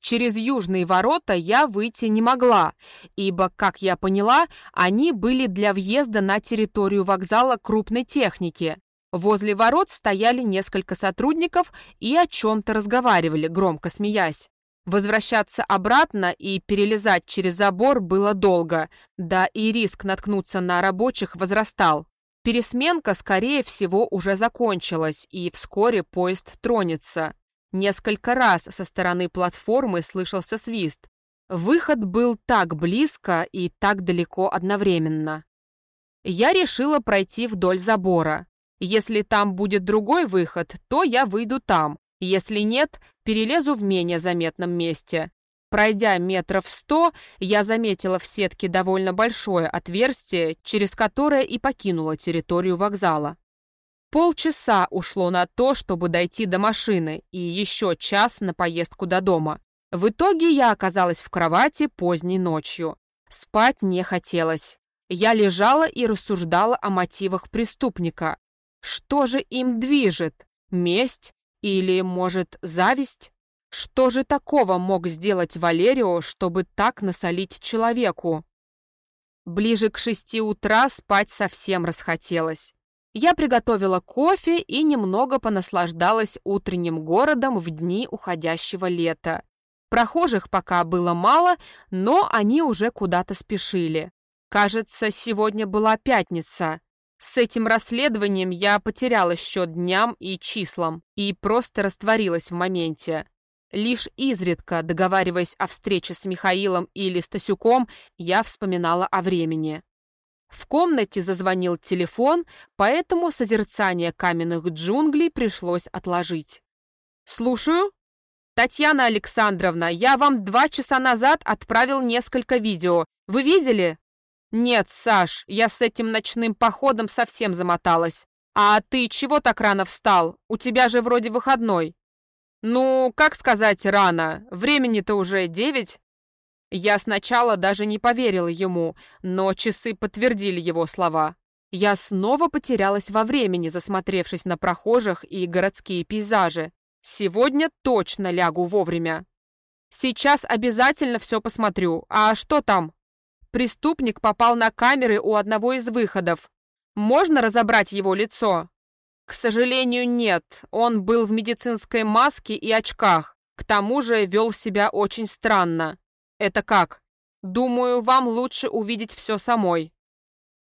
Через южные ворота я выйти не могла, ибо, как я поняла, они были для въезда на территорию вокзала крупной техники. Возле ворот стояли несколько сотрудников и о чем-то разговаривали, громко смеясь. Возвращаться обратно и перелезать через забор было долго, да и риск наткнуться на рабочих возрастал. Пересменка, скорее всего, уже закончилась, и вскоре поезд тронется. Несколько раз со стороны платформы слышался свист. Выход был так близко и так далеко одновременно. Я решила пройти вдоль забора. Если там будет другой выход, то я выйду там. Если нет, перелезу в менее заметном месте. Пройдя метров сто, я заметила в сетке довольно большое отверстие, через которое и покинула территорию вокзала. Полчаса ушло на то, чтобы дойти до машины, и еще час на поездку до дома. В итоге я оказалась в кровати поздней ночью. Спать не хотелось. Я лежала и рассуждала о мотивах преступника. Что же им движет? Месть или, может, зависть? Что же такого мог сделать Валерио, чтобы так насолить человеку? Ближе к шести утра спать совсем расхотелось. Я приготовила кофе и немного понаслаждалась утренним городом в дни уходящего лета. Прохожих пока было мало, но они уже куда-то спешили. Кажется, сегодня была пятница. С этим расследованием я потеряла счет дням и числам и просто растворилась в моменте. Лишь изредка, договариваясь о встрече с Михаилом или Стасюком, я вспоминала о времени. В комнате зазвонил телефон, поэтому созерцание каменных джунглей пришлось отложить. «Слушаю?» «Татьяна Александровна, я вам два часа назад отправил несколько видео. Вы видели?» «Нет, Саш, я с этим ночным походом совсем замоталась. А ты чего так рано встал? У тебя же вроде выходной». «Ну, как сказать рано? Времени-то уже девять». Я сначала даже не поверила ему, но часы подтвердили его слова. Я снова потерялась во времени, засмотревшись на прохожих и городские пейзажи. Сегодня точно лягу вовремя. Сейчас обязательно все посмотрю. А что там? Преступник попал на камеры у одного из выходов. Можно разобрать его лицо? К сожалению, нет. Он был в медицинской маске и очках. К тому же вел себя очень странно. Это как? Думаю, вам лучше увидеть все самой.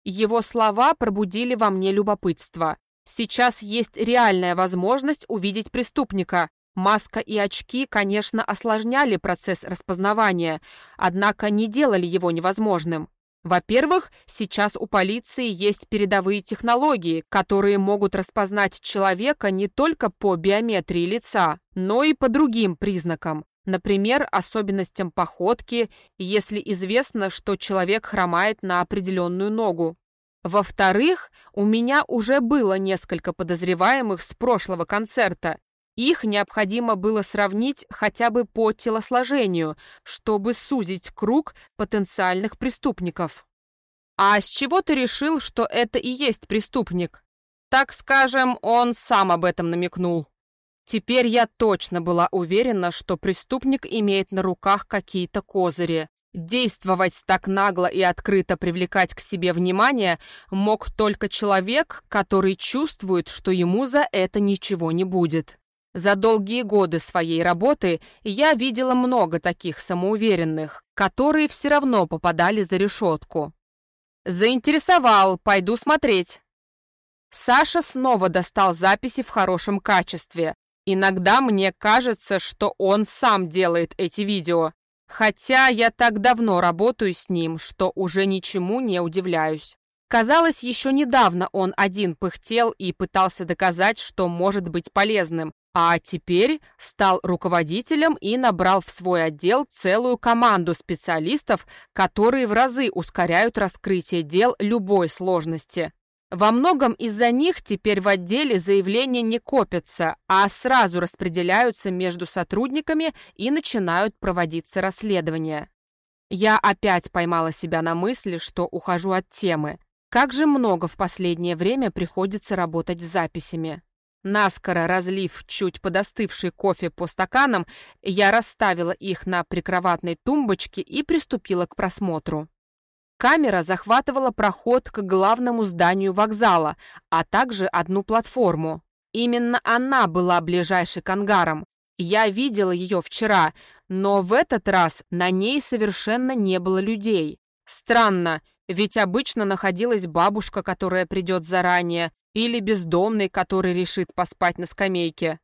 Его слова пробудили во мне любопытство. Сейчас есть реальная возможность увидеть преступника. Маска и очки, конечно, осложняли процесс распознавания, однако не делали его невозможным. Во-первых, сейчас у полиции есть передовые технологии, которые могут распознать человека не только по биометрии лица, но и по другим признакам, например, особенностям походки, если известно, что человек хромает на определенную ногу. Во-вторых, у меня уже было несколько подозреваемых с прошлого концерта. Их необходимо было сравнить хотя бы по телосложению, чтобы сузить круг потенциальных преступников. А с чего ты решил, что это и есть преступник? Так скажем, он сам об этом намекнул. Теперь я точно была уверена, что преступник имеет на руках какие-то козыри. Действовать так нагло и открыто привлекать к себе внимание мог только человек, который чувствует, что ему за это ничего не будет. За долгие годы своей работы я видела много таких самоуверенных, которые все равно попадали за решетку. «Заинтересовал, пойду смотреть». Саша снова достал записи в хорошем качестве. Иногда мне кажется, что он сам делает эти видео. Хотя я так давно работаю с ним, что уже ничему не удивляюсь. Казалось, еще недавно он один пыхтел и пытался доказать, что может быть полезным, а теперь стал руководителем и набрал в свой отдел целую команду специалистов, которые в разы ускоряют раскрытие дел любой сложности. Во многом из-за них теперь в отделе заявления не копятся, а сразу распределяются между сотрудниками и начинают проводиться расследования. Я опять поймала себя на мысли, что ухожу от темы. Как же много в последнее время приходится работать с записями. Наскоро разлив чуть подостывший кофе по стаканам, я расставила их на прикроватной тумбочке и приступила к просмотру. Камера захватывала проход к главному зданию вокзала, а также одну платформу. Именно она была ближайшей к ангарам. Я видела ее вчера, но в этот раз на ней совершенно не было людей. Странно, ведь обычно находилась бабушка, которая придет заранее, или бездомный, который решит поспать на скамейке.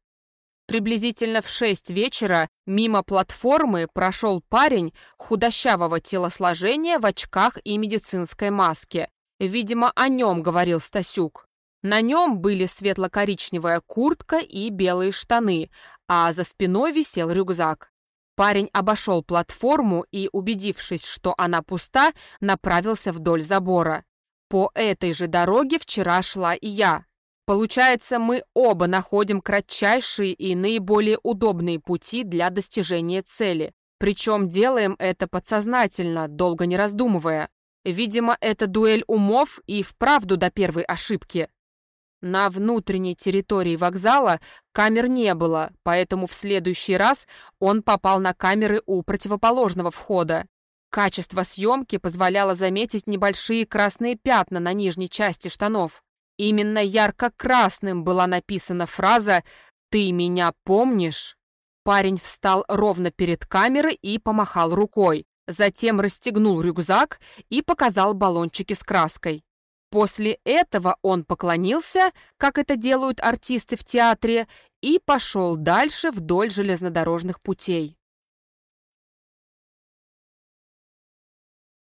Приблизительно в шесть вечера мимо платформы прошел парень худощавого телосложения в очках и медицинской маске. Видимо, о нем говорил Стасюк. На нем были светло-коричневая куртка и белые штаны, а за спиной висел рюкзак. Парень обошел платформу и, убедившись, что она пуста, направился вдоль забора. По этой же дороге вчера шла и я. Получается, мы оба находим кратчайшие и наиболее удобные пути для достижения цели. Причем делаем это подсознательно, долго не раздумывая. Видимо, это дуэль умов и вправду до первой ошибки. На внутренней территории вокзала камер не было, поэтому в следующий раз он попал на камеры у противоположного входа. Качество съемки позволяло заметить небольшие красные пятна на нижней части штанов. Именно ярко-красным была написана фраза «Ты меня помнишь?». Парень встал ровно перед камерой и помахал рукой. Затем расстегнул рюкзак и показал баллончики с краской. После этого он поклонился, как это делают артисты в театре, и пошел дальше вдоль железнодорожных путей.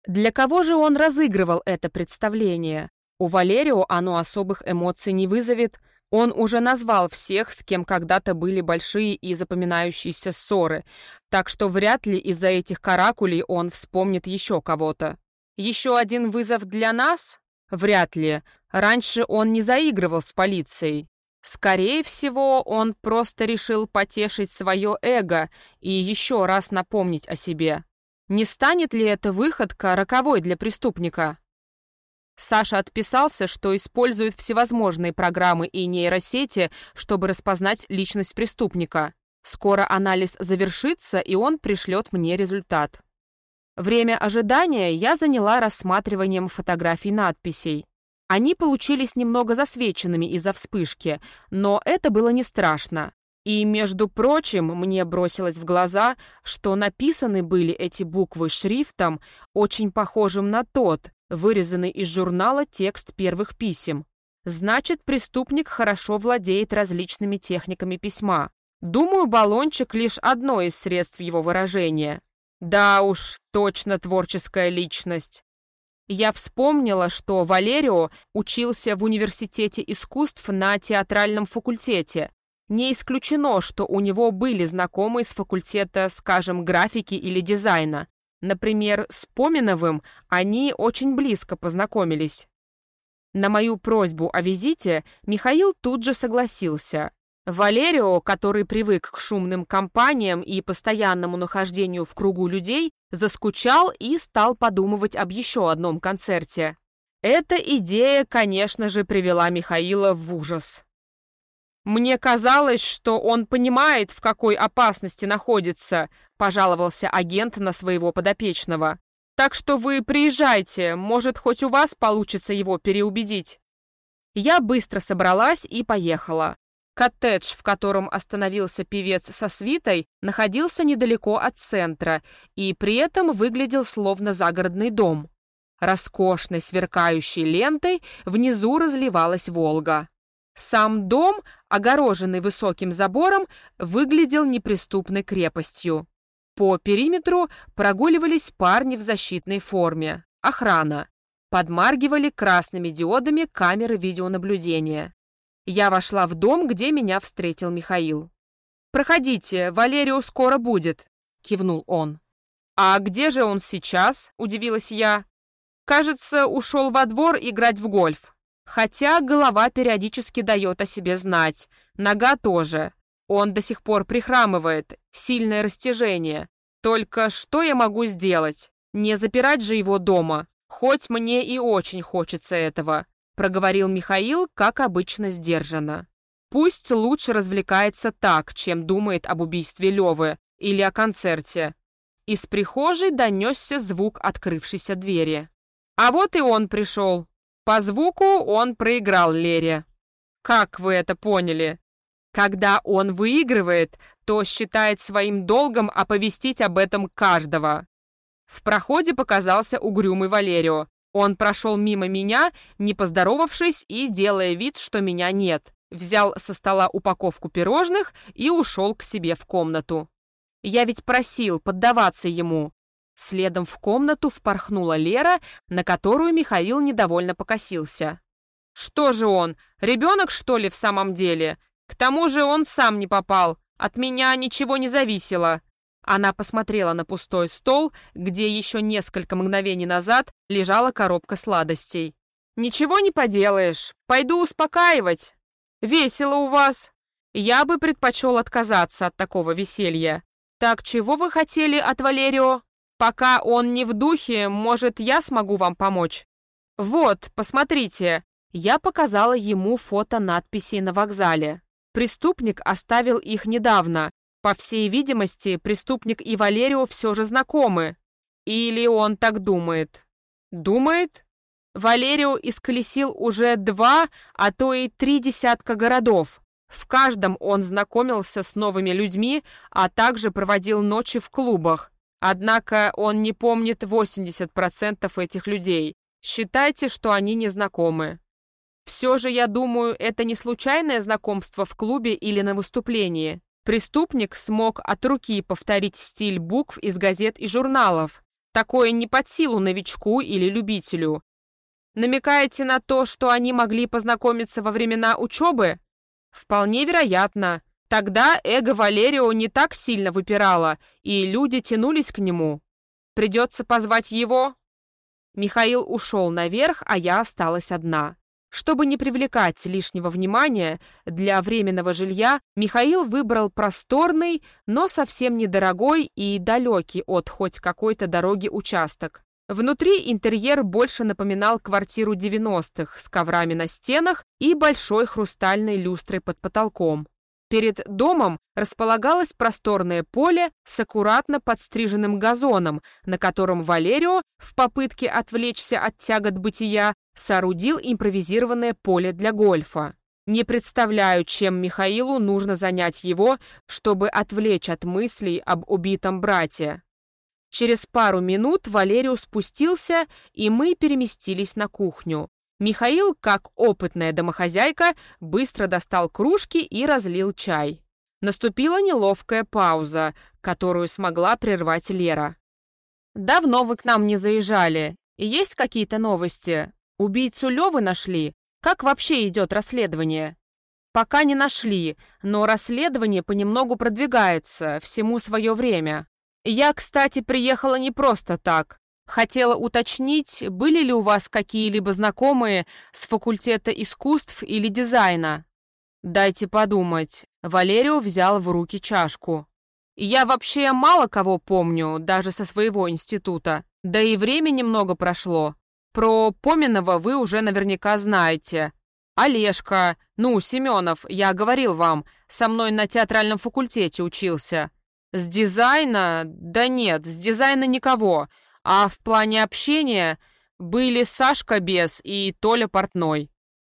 Для кого же он разыгрывал это представление? У Валерио оно особых эмоций не вызовет. Он уже назвал всех, с кем когда-то были большие и запоминающиеся ссоры, так что вряд ли из-за этих каракулей он вспомнит еще кого-то. Еще один вызов для нас? Вряд ли. Раньше он не заигрывал с полицией. Скорее всего, он просто решил потешить свое эго и еще раз напомнить о себе. Не станет ли эта выходка роковой для преступника? Саша отписался, что использует всевозможные программы и нейросети, чтобы распознать личность преступника. Скоро анализ завершится, и он пришлет мне результат. Время ожидания я заняла рассматриванием фотографий надписей. Они получились немного засвеченными из-за вспышки, но это было не страшно. И, между прочим, мне бросилось в глаза, что написаны были эти буквы шрифтом, очень похожим на тот, вырезанный из журнала текст первых писем. Значит, преступник хорошо владеет различными техниками письма. Думаю, баллончик — лишь одно из средств его выражения. Да уж, точно творческая личность. Я вспомнила, что Валерио учился в университете искусств на театральном факультете, не исключено, что у него были знакомые с факультета, скажем, графики или дизайна. Например, с Поминовым они очень близко познакомились. На мою просьбу о визите Михаил тут же согласился. Валерио, который привык к шумным компаниям и постоянному нахождению в кругу людей, заскучал и стал подумывать об еще одном концерте. Эта идея, конечно же, привела Михаила в ужас. «Мне казалось, что он понимает, в какой опасности находится», пожаловался агент на своего подопечного. «Так что вы приезжайте, может, хоть у вас получится его переубедить». Я быстро собралась и поехала. Коттедж, в котором остановился певец со свитой, находился недалеко от центра и при этом выглядел словно загородный дом. Роскошной сверкающей лентой внизу разливалась Волга. Сам дом, огороженный высоким забором, выглядел неприступной крепостью. По периметру прогуливались парни в защитной форме. Охрана. Подмаргивали красными диодами камеры видеонаблюдения. Я вошла в дом, где меня встретил Михаил. «Проходите, Валерио скоро будет», — кивнул он. «А где же он сейчас?» — удивилась я. «Кажется, ушел во двор играть в гольф». Хотя голова периодически дает о себе знать, нога тоже. Он до сих пор прихрамывает, сильное растяжение. Только что я могу сделать? Не запирать же его дома, хоть мне и очень хочется этого, проговорил Михаил, как обычно, сдержанно. Пусть лучше развлекается так, чем думает об убийстве Левы или о концерте. Из прихожей донесся звук открывшейся двери. А вот и он пришел. По звуку он проиграл Лере. Как вы это поняли? Когда он выигрывает, то считает своим долгом оповестить об этом каждого. В проходе показался угрюмый Валерио. Он прошел мимо меня, не поздоровавшись и делая вид, что меня нет. Взял со стола упаковку пирожных и ушел к себе в комнату. Я ведь просил поддаваться ему. Следом в комнату впорхнула Лера, на которую Михаил недовольно покосился. «Что же он, ребенок, что ли, в самом деле? К тому же он сам не попал, от меня ничего не зависело». Она посмотрела на пустой стол, где еще несколько мгновений назад лежала коробка сладостей. «Ничего не поделаешь, пойду успокаивать. Весело у вас. Я бы предпочел отказаться от такого веселья. Так чего вы хотели от Валерио?» Пока он не в духе, может, я смогу вам помочь? Вот, посмотрите. Я показала ему фото надписей на вокзале. Преступник оставил их недавно. По всей видимости, преступник и Валерио все же знакомы. Или он так думает? Думает? Валерио исколесил уже два, а то и три десятка городов. В каждом он знакомился с новыми людьми, а также проводил ночи в клубах. Однако он не помнит 80% этих людей. Считайте, что они незнакомы. Все же, я думаю, это не случайное знакомство в клубе или на выступлении. Преступник смог от руки повторить стиль букв из газет и журналов. Такое не под силу новичку или любителю. Намекаете на то, что они могли познакомиться во времена учебы? Вполне вероятно. Тогда эго Валерио не так сильно выпирало, и люди тянулись к нему. Придется позвать его. Михаил ушел наверх, а я осталась одна. Чтобы не привлекать лишнего внимания, для временного жилья Михаил выбрал просторный, но совсем недорогой и далекий от хоть какой-то дороги участок. Внутри интерьер больше напоминал квартиру 90-х с коврами на стенах и большой хрустальной люстрой под потолком. Перед домом располагалось просторное поле с аккуратно подстриженным газоном, на котором Валерио, в попытке отвлечься от тягот бытия, соорудил импровизированное поле для гольфа. Не представляю, чем Михаилу нужно занять его, чтобы отвлечь от мыслей об убитом брате. Через пару минут Валерио спустился, и мы переместились на кухню. Михаил, как опытная домохозяйка, быстро достал кружки и разлил чай. Наступила неловкая пауза, которую смогла прервать Лера. «Давно вы к нам не заезжали. Есть какие-то новости? Убийцу Левы нашли? Как вообще идет расследование?» «Пока не нашли, но расследование понемногу продвигается, всему свое время. Я, кстати, приехала не просто так. Хотела уточнить, были ли у вас какие-либо знакомые с факультета искусств или дизайна? Дайте подумать. Валерио взял в руки чашку. Я вообще мало кого помню, даже со своего института. Да и времени много прошло. Про Поминова вы уже наверняка знаете. Олежка, ну, Семенов, я говорил вам, со мной на театральном факультете учился. С дизайна? Да нет, с дизайна никого. А в плане общения были Сашка Бес и Толя Портной.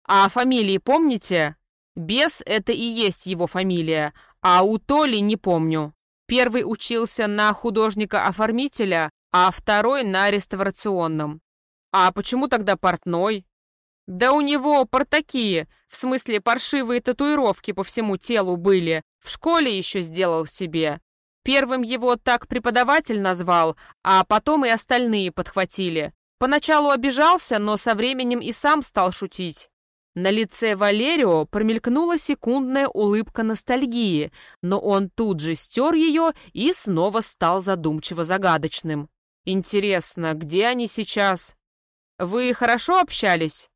А фамилии помните? Бес — это и есть его фамилия, а у Толи не помню. Первый учился на художника-оформителя, а второй на реставрационном. А почему тогда портной? Да у него портаки, в смысле паршивые татуировки по всему телу были. В школе еще сделал себе. Первым его так преподаватель назвал, а потом и остальные подхватили. Поначалу обижался, но со временем и сам стал шутить. На лице Валерио промелькнула секундная улыбка ностальгии, но он тут же стер ее и снова стал задумчиво загадочным. «Интересно, где они сейчас? Вы хорошо общались?»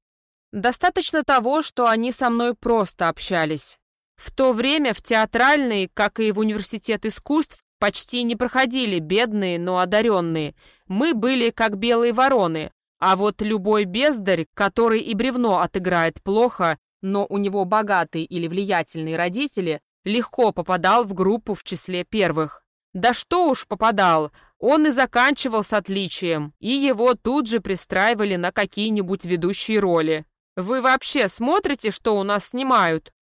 «Достаточно того, что они со мной просто общались. В то время в театральный, как и в университет искусств, почти не проходили бедные, но одаренные. Мы были как белые вороны. А вот любой бездарь, который и бревно отыграет плохо, но у него богатые или влиятельные родители, легко попадал в группу в числе первых. Да что уж попадал, он и заканчивал с отличием, и его тут же пристраивали на какие-нибудь ведущие роли. Вы вообще смотрите, что у нас снимают?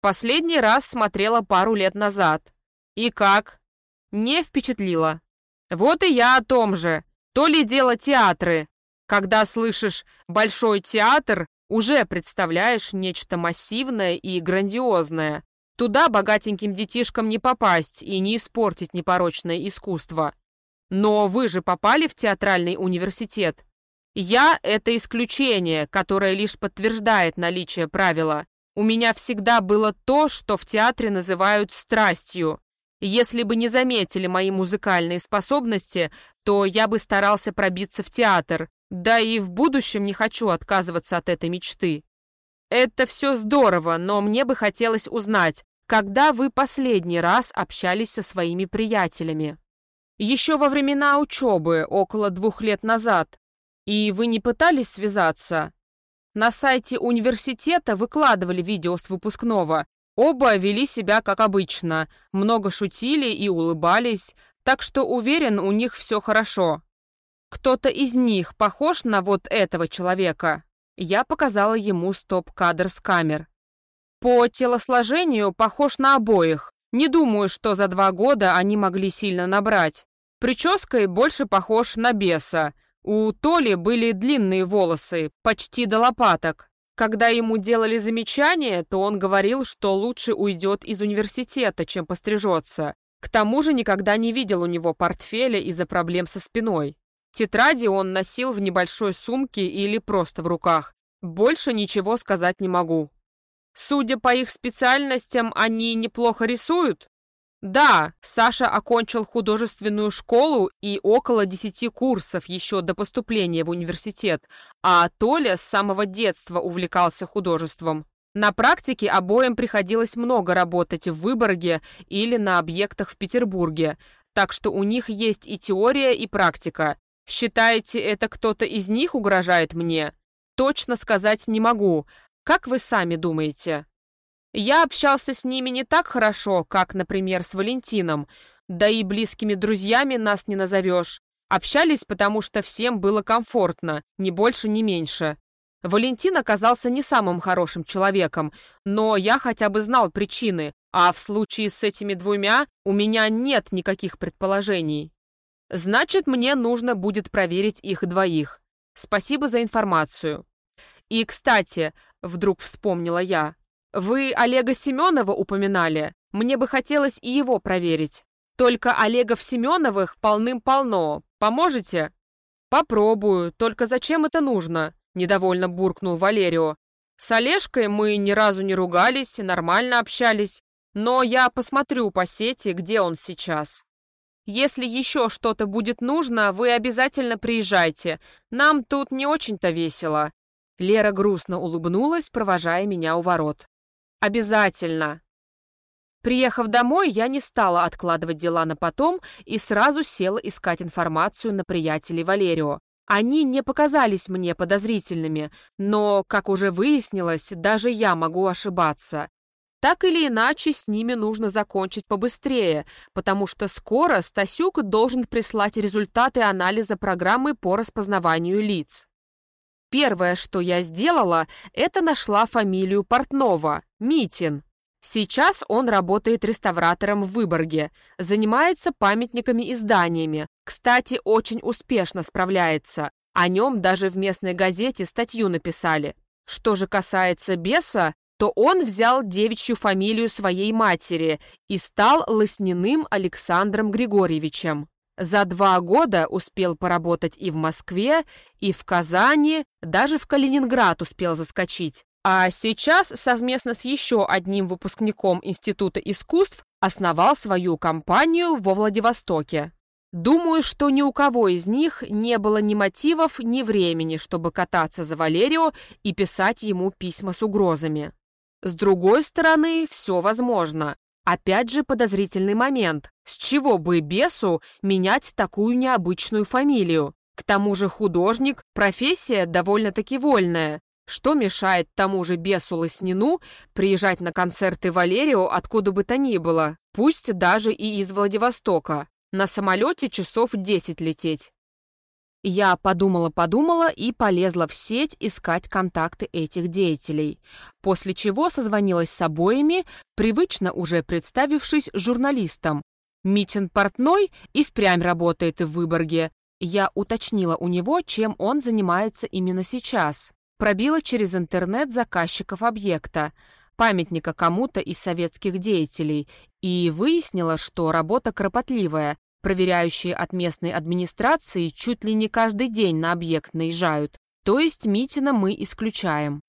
Последний раз смотрела пару лет назад. И как? Не впечатлило. Вот и я о том же. То ли дело театры. Когда слышишь «большой театр», уже представляешь нечто массивное и грандиозное. Туда богатеньким детишкам не попасть и не испортить непорочное искусство. Но вы же попали в театральный университет. Я — это исключение, которое лишь подтверждает наличие правила. У меня всегда было то, что в театре называют страстью. Если бы не заметили мои музыкальные способности, то я бы старался пробиться в театр, да и в будущем не хочу отказываться от этой мечты. Это все здорово, но мне бы хотелось узнать, когда вы последний раз общались со своими приятелями? Еще во времена учебы, около двух лет назад. И вы не пытались связаться? На сайте университета выкладывали видео с выпускного. Оба вели себя как обычно, много шутили и улыбались, так что уверен, у них все хорошо. Кто-то из них похож на вот этого человека. Я показала ему стоп-кадр с камер. По телосложению похож на обоих. Не думаю, что за два года они могли сильно набрать. Прической больше похож на беса. У Толи были длинные волосы, почти до лопаток. Когда ему делали замечания, то он говорил, что лучше уйдет из университета, чем пострижется. К тому же никогда не видел у него портфеля из-за проблем со спиной. Тетради он носил в небольшой сумке или просто в руках. Больше ничего сказать не могу. Судя по их специальностям, они неплохо рисуют? Да, Саша окончил художественную школу и около десяти курсов еще до поступления в университет, а Толя с самого детства увлекался художеством. На практике обоим приходилось много работать в Выборге или на объектах в Петербурге, так что у них есть и теория, и практика. Считаете, это кто-то из них угрожает мне? Точно сказать не могу. Как вы сами думаете? Я общался с ними не так хорошо, как, например, с Валентином, да и близкими друзьями нас не назовешь. Общались, потому что всем было комфортно, ни больше, ни меньше. Валентин оказался не самым хорошим человеком, но я хотя бы знал причины, а в случае с этими двумя у меня нет никаких предположений. Значит, мне нужно будет проверить их двоих. Спасибо за информацию. И, кстати, вдруг вспомнила я, вы Олега Семенова упоминали. Мне бы хотелось и его проверить. Только Олегов Семеновых полным-полно. Поможете? Попробую. Только зачем это нужно? Недовольно буркнул Валерио. С Олежкой мы ни разу не ругались, нормально общались. Но я посмотрю по сети, где он сейчас. Если еще что-то будет нужно, вы обязательно приезжайте. Нам тут не очень-то весело». Лера грустно улыбнулась, провожая меня у ворот. «Обязательно!» Приехав домой, я не стала откладывать дела на потом и сразу села искать информацию на приятелей Валерио. Они не показались мне подозрительными, но, как уже выяснилось, даже я могу ошибаться. Так или иначе, с ними нужно закончить побыстрее, потому что скоро Стасюк должен прислать результаты анализа программы по распознаванию лиц. Первое, что я сделала, это нашла фамилию Портнова, Митин. Сейчас он работает реставратором в Выборге, занимается памятниками и зданиями, кстати, очень успешно справляется. О нем даже в местной газете статью написали. Что же касается беса, то он взял девичью фамилию своей матери и стал Лосниным Александром Григорьевичем. За два года успел поработать и в Москве, и в Казани, даже в Калининград успел заскочить. А сейчас совместно с еще одним выпускником Института искусств основал свою компанию во Владивостоке. Думаю, что ни у кого из них не было ни мотивов, ни времени, чтобы кататься за Валерио и писать ему письма с угрозами. С другой стороны, все возможно. Опять же подозрительный момент. С чего бы бесу менять такую необычную фамилию? К тому же художник, профессия довольно-таки вольная. Что мешает тому же бесу Лоснину приезжать на концерты Валерио откуда бы то ни было, пусть даже и из Владивостока, на самолете часов 10 лететь? Я подумала-подумала и полезла в сеть искать контакты этих деятелей, после чего созвонилась с обоими, привычно уже представившись журналистом. Митин Портной и впрямь работает в Выборге. Я уточнила у него, чем он занимается именно сейчас. Пробила через интернет заказчиков объекта, памятника кому-то из советских деятелей, и выяснила, что работа кропотливая, Проверяющие от местной администрации чуть ли не каждый день на объект наезжают, то есть Митина мы исключаем.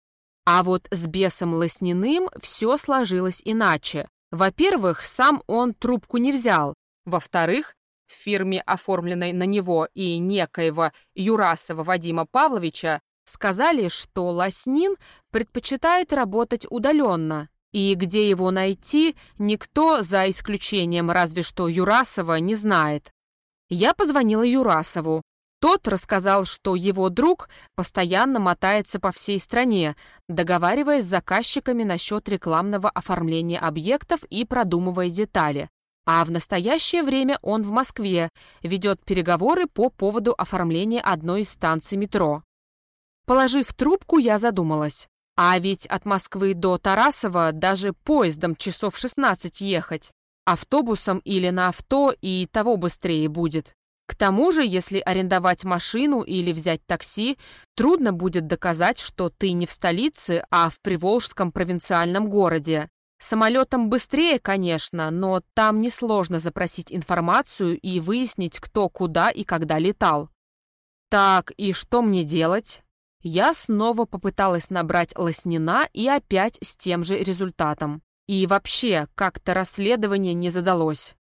А вот с бесом Лосниным все сложилось иначе. Во-первых, сам он трубку не взял. Во-вторых, в фирме, оформленной на него и некоего Юрасова Вадима Павловича, сказали, что Лоснин предпочитает работать удаленно, и где его найти, никто, за исключением разве что Юрасова, не знает. Я позвонила Юрасову. Тот рассказал, что его друг постоянно мотается по всей стране, договариваясь с заказчиками насчет рекламного оформления объектов и продумывая детали. А в настоящее время он в Москве ведет переговоры по поводу оформления одной из станций метро. Положив трубку, я задумалась. А ведь от Москвы до Тарасова даже поездом часов 16 ехать. Автобусом или на авто и того быстрее будет. К тому же, если арендовать машину или взять такси, трудно будет доказать, что ты не в столице, а в приволжском провинциальном городе. Самолетом быстрее, конечно, но там несложно запросить информацию и выяснить, кто куда и когда летал. Так, и что мне делать? Я снова попыталась набрать Лоснина и опять с тем же результатом. И вообще, как-то расследование не задалось.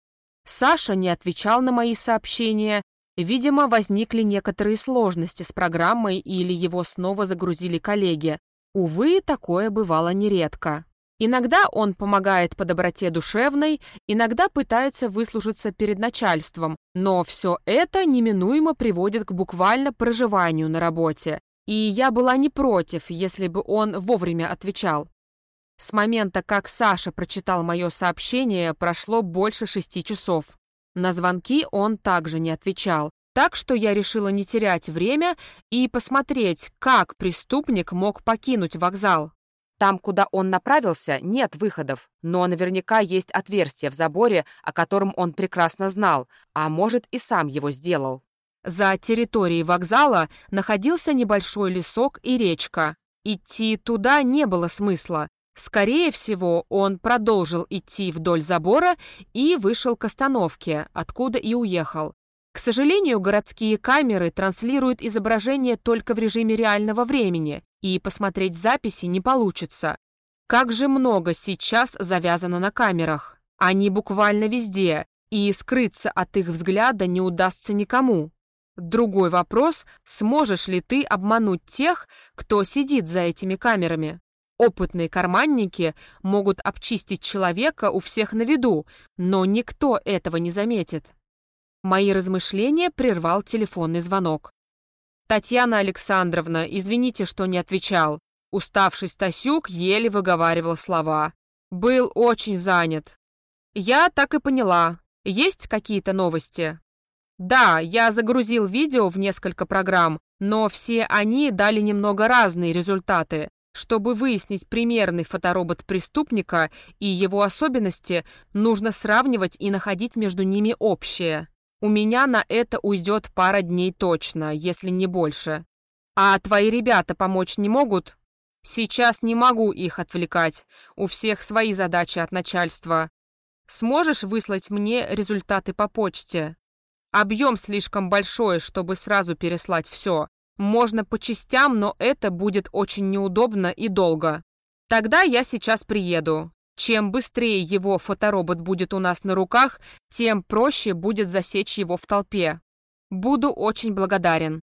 Саша не отвечал на мои сообщения. Видимо, возникли некоторые сложности с программой или его снова загрузили коллеги. Увы, такое бывало нередко. Иногда он помогает по доброте душевной, иногда пытается выслужиться перед начальством, но все это неминуемо приводит к буквально проживанию на работе. И я была не против, если бы он вовремя отвечал. С момента, как Саша прочитал мое сообщение, прошло больше шести часов. На звонки он также не отвечал, так что я решила не терять время и посмотреть, как преступник мог покинуть вокзал. Там, куда он направился, нет выходов, но наверняка есть отверстие в заборе, о котором он прекрасно знал, а может и сам его сделал. За территорией вокзала находился небольшой лесок и речка. Идти туда не было смысла. Скорее всего, он продолжил идти вдоль забора и вышел к остановке, откуда и уехал. К сожалению, городские камеры транслируют изображение только в режиме реального времени, и посмотреть записи не получится. Как же много сейчас завязано на камерах. Они буквально везде, и скрыться от их взгляда не удастся никому. Другой вопрос, сможешь ли ты обмануть тех, кто сидит за этими камерами? Опытные карманники могут обчистить человека у всех на виду, но никто этого не заметит. Мои размышления прервал телефонный звонок. «Татьяна Александровна, извините, что не отвечал». Уставший Стасюк еле выговаривал слова. «Был очень занят». «Я так и поняла. Есть какие-то новости?» «Да, я загрузил видео в несколько программ, но все они дали немного разные результаты. Чтобы выяснить примерный фоторобот преступника и его особенности, нужно сравнивать и находить между ними общее. У меня на это уйдет пара дней точно, если не больше. А твои ребята помочь не могут? Сейчас не могу их отвлекать. У всех свои задачи от начальства. Сможешь выслать мне результаты по почте? Объем слишком большой, чтобы сразу переслать все. Можно по частям, но это будет очень неудобно и долго. Тогда я сейчас приеду. Чем быстрее его фоторобот будет у нас на руках, тем проще будет засечь его в толпе. Буду очень благодарен.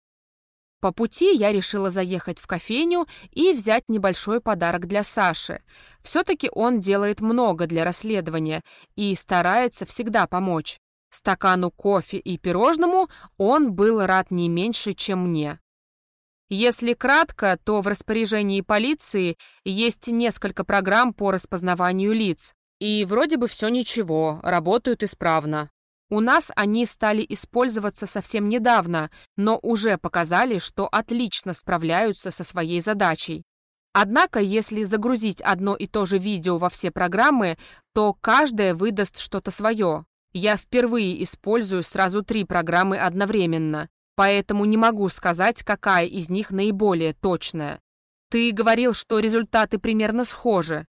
По пути я решила заехать в кофейню и взять небольшой подарок для Саши. Все-таки он делает много для расследования и старается всегда помочь. Стакану кофе и пирожному он был рад не меньше, чем мне. Если кратко, то в распоряжении полиции есть несколько программ по распознаванию лиц, и вроде бы все ничего, работают исправно. У нас они стали использоваться совсем недавно, но уже показали, что отлично справляются со своей задачей. Однако, если загрузить одно и то же видео во все программы, то каждая выдаст что-то свое. Я впервые использую сразу три программы одновременно поэтому не могу сказать, какая из них наиболее точная. Ты говорил, что результаты примерно схожи.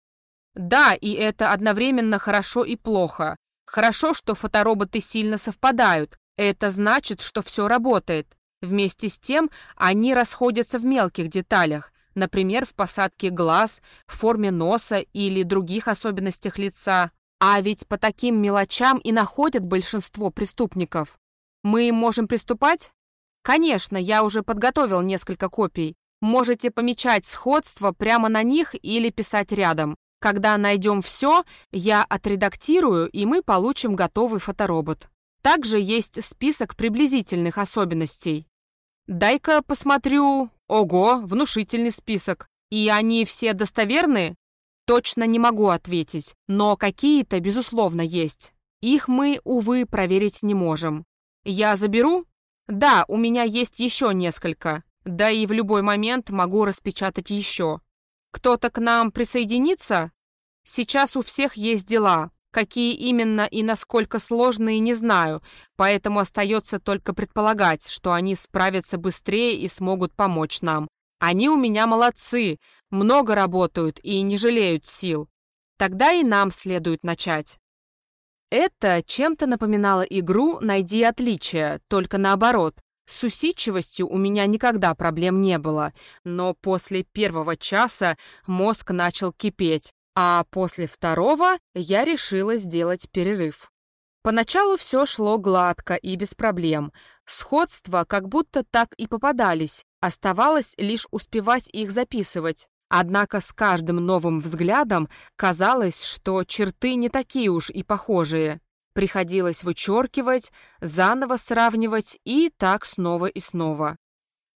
Да, и это одновременно хорошо и плохо. Хорошо, что фотороботы сильно совпадают. Это значит, что все работает. Вместе с тем, они расходятся в мелких деталях, например, в посадке глаз, в форме носа или других особенностях лица. А ведь по таким мелочам и находят большинство преступников. Мы можем приступать? Конечно, я уже подготовил несколько копий. Можете помечать сходство прямо на них или писать рядом. Когда найдем все, я отредактирую, и мы получим готовый фоторобот. Также есть список приблизительных особенностей. Дай-ка посмотрю. Ого, внушительный список. И они все достоверны? Точно не могу ответить, но какие-то, безусловно, есть. Их мы, увы, проверить не можем. Я заберу? Да, у меня есть еще несколько. Да и в любой момент могу распечатать еще. Кто-то к нам присоединится? Сейчас у всех есть дела. Какие именно и насколько сложные, не знаю, поэтому остается только предполагать, что они справятся быстрее и смогут помочь нам. Они у меня молодцы, много работают и не жалеют сил. Тогда и нам следует начать. Это чем-то напоминало игру «Найди отличия», только наоборот. С усидчивостью у меня никогда проблем не было, но после первого часа мозг начал кипеть, а после второго я решила сделать перерыв. Поначалу все шло гладко и без проблем. Сходства как будто так и попадались, оставалось лишь успевать их записывать. Однако с каждым новым взглядом казалось, что черты не такие уж и похожие. Приходилось вычеркивать, заново сравнивать и так снова и снова.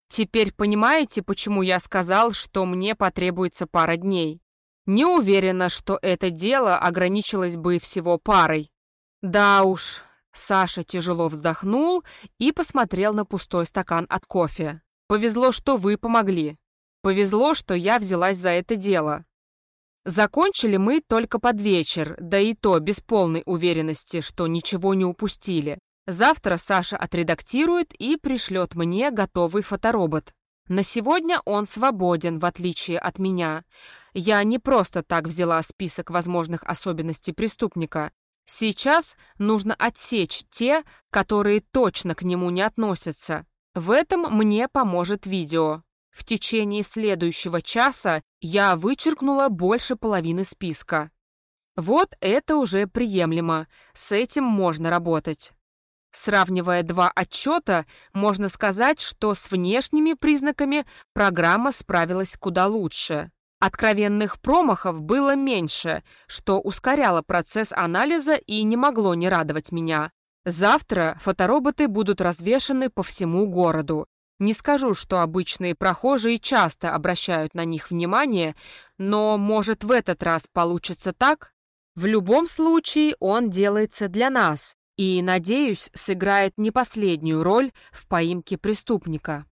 Теперь понимаете, почему я сказал, что мне потребуется пара дней? Не уверена, что это дело ограничилось бы всего парой. Да уж, Саша тяжело вздохнул и посмотрел на пустой стакан от кофе. Повезло, что вы помогли. Повезло, что я взялась за это дело. Закончили мы только под вечер, да и то без полной уверенности, что ничего не упустили. Завтра Саша отредактирует и пришлет мне готовый фоторобот. На сегодня он свободен, в отличие от меня. Я не просто так взяла список возможных особенностей преступника. Сейчас нужно отсечь те, которые точно к нему не относятся. В этом мне поможет видео. В течение следующего часа я вычеркнула больше половины списка. Вот это уже приемлемо, с этим можно работать. Сравнивая два отчета, можно сказать, что с внешними признаками программа справилась куда лучше. Откровенных промахов было меньше, что ускоряло процесс анализа и не могло не радовать меня. Завтра фотороботы будут развешаны по всему городу. Не скажу, что обычные прохожие часто обращают на них внимание, но, может, в этот раз получится так? В любом случае он делается для нас и, надеюсь, сыграет не последнюю роль в поимке преступника.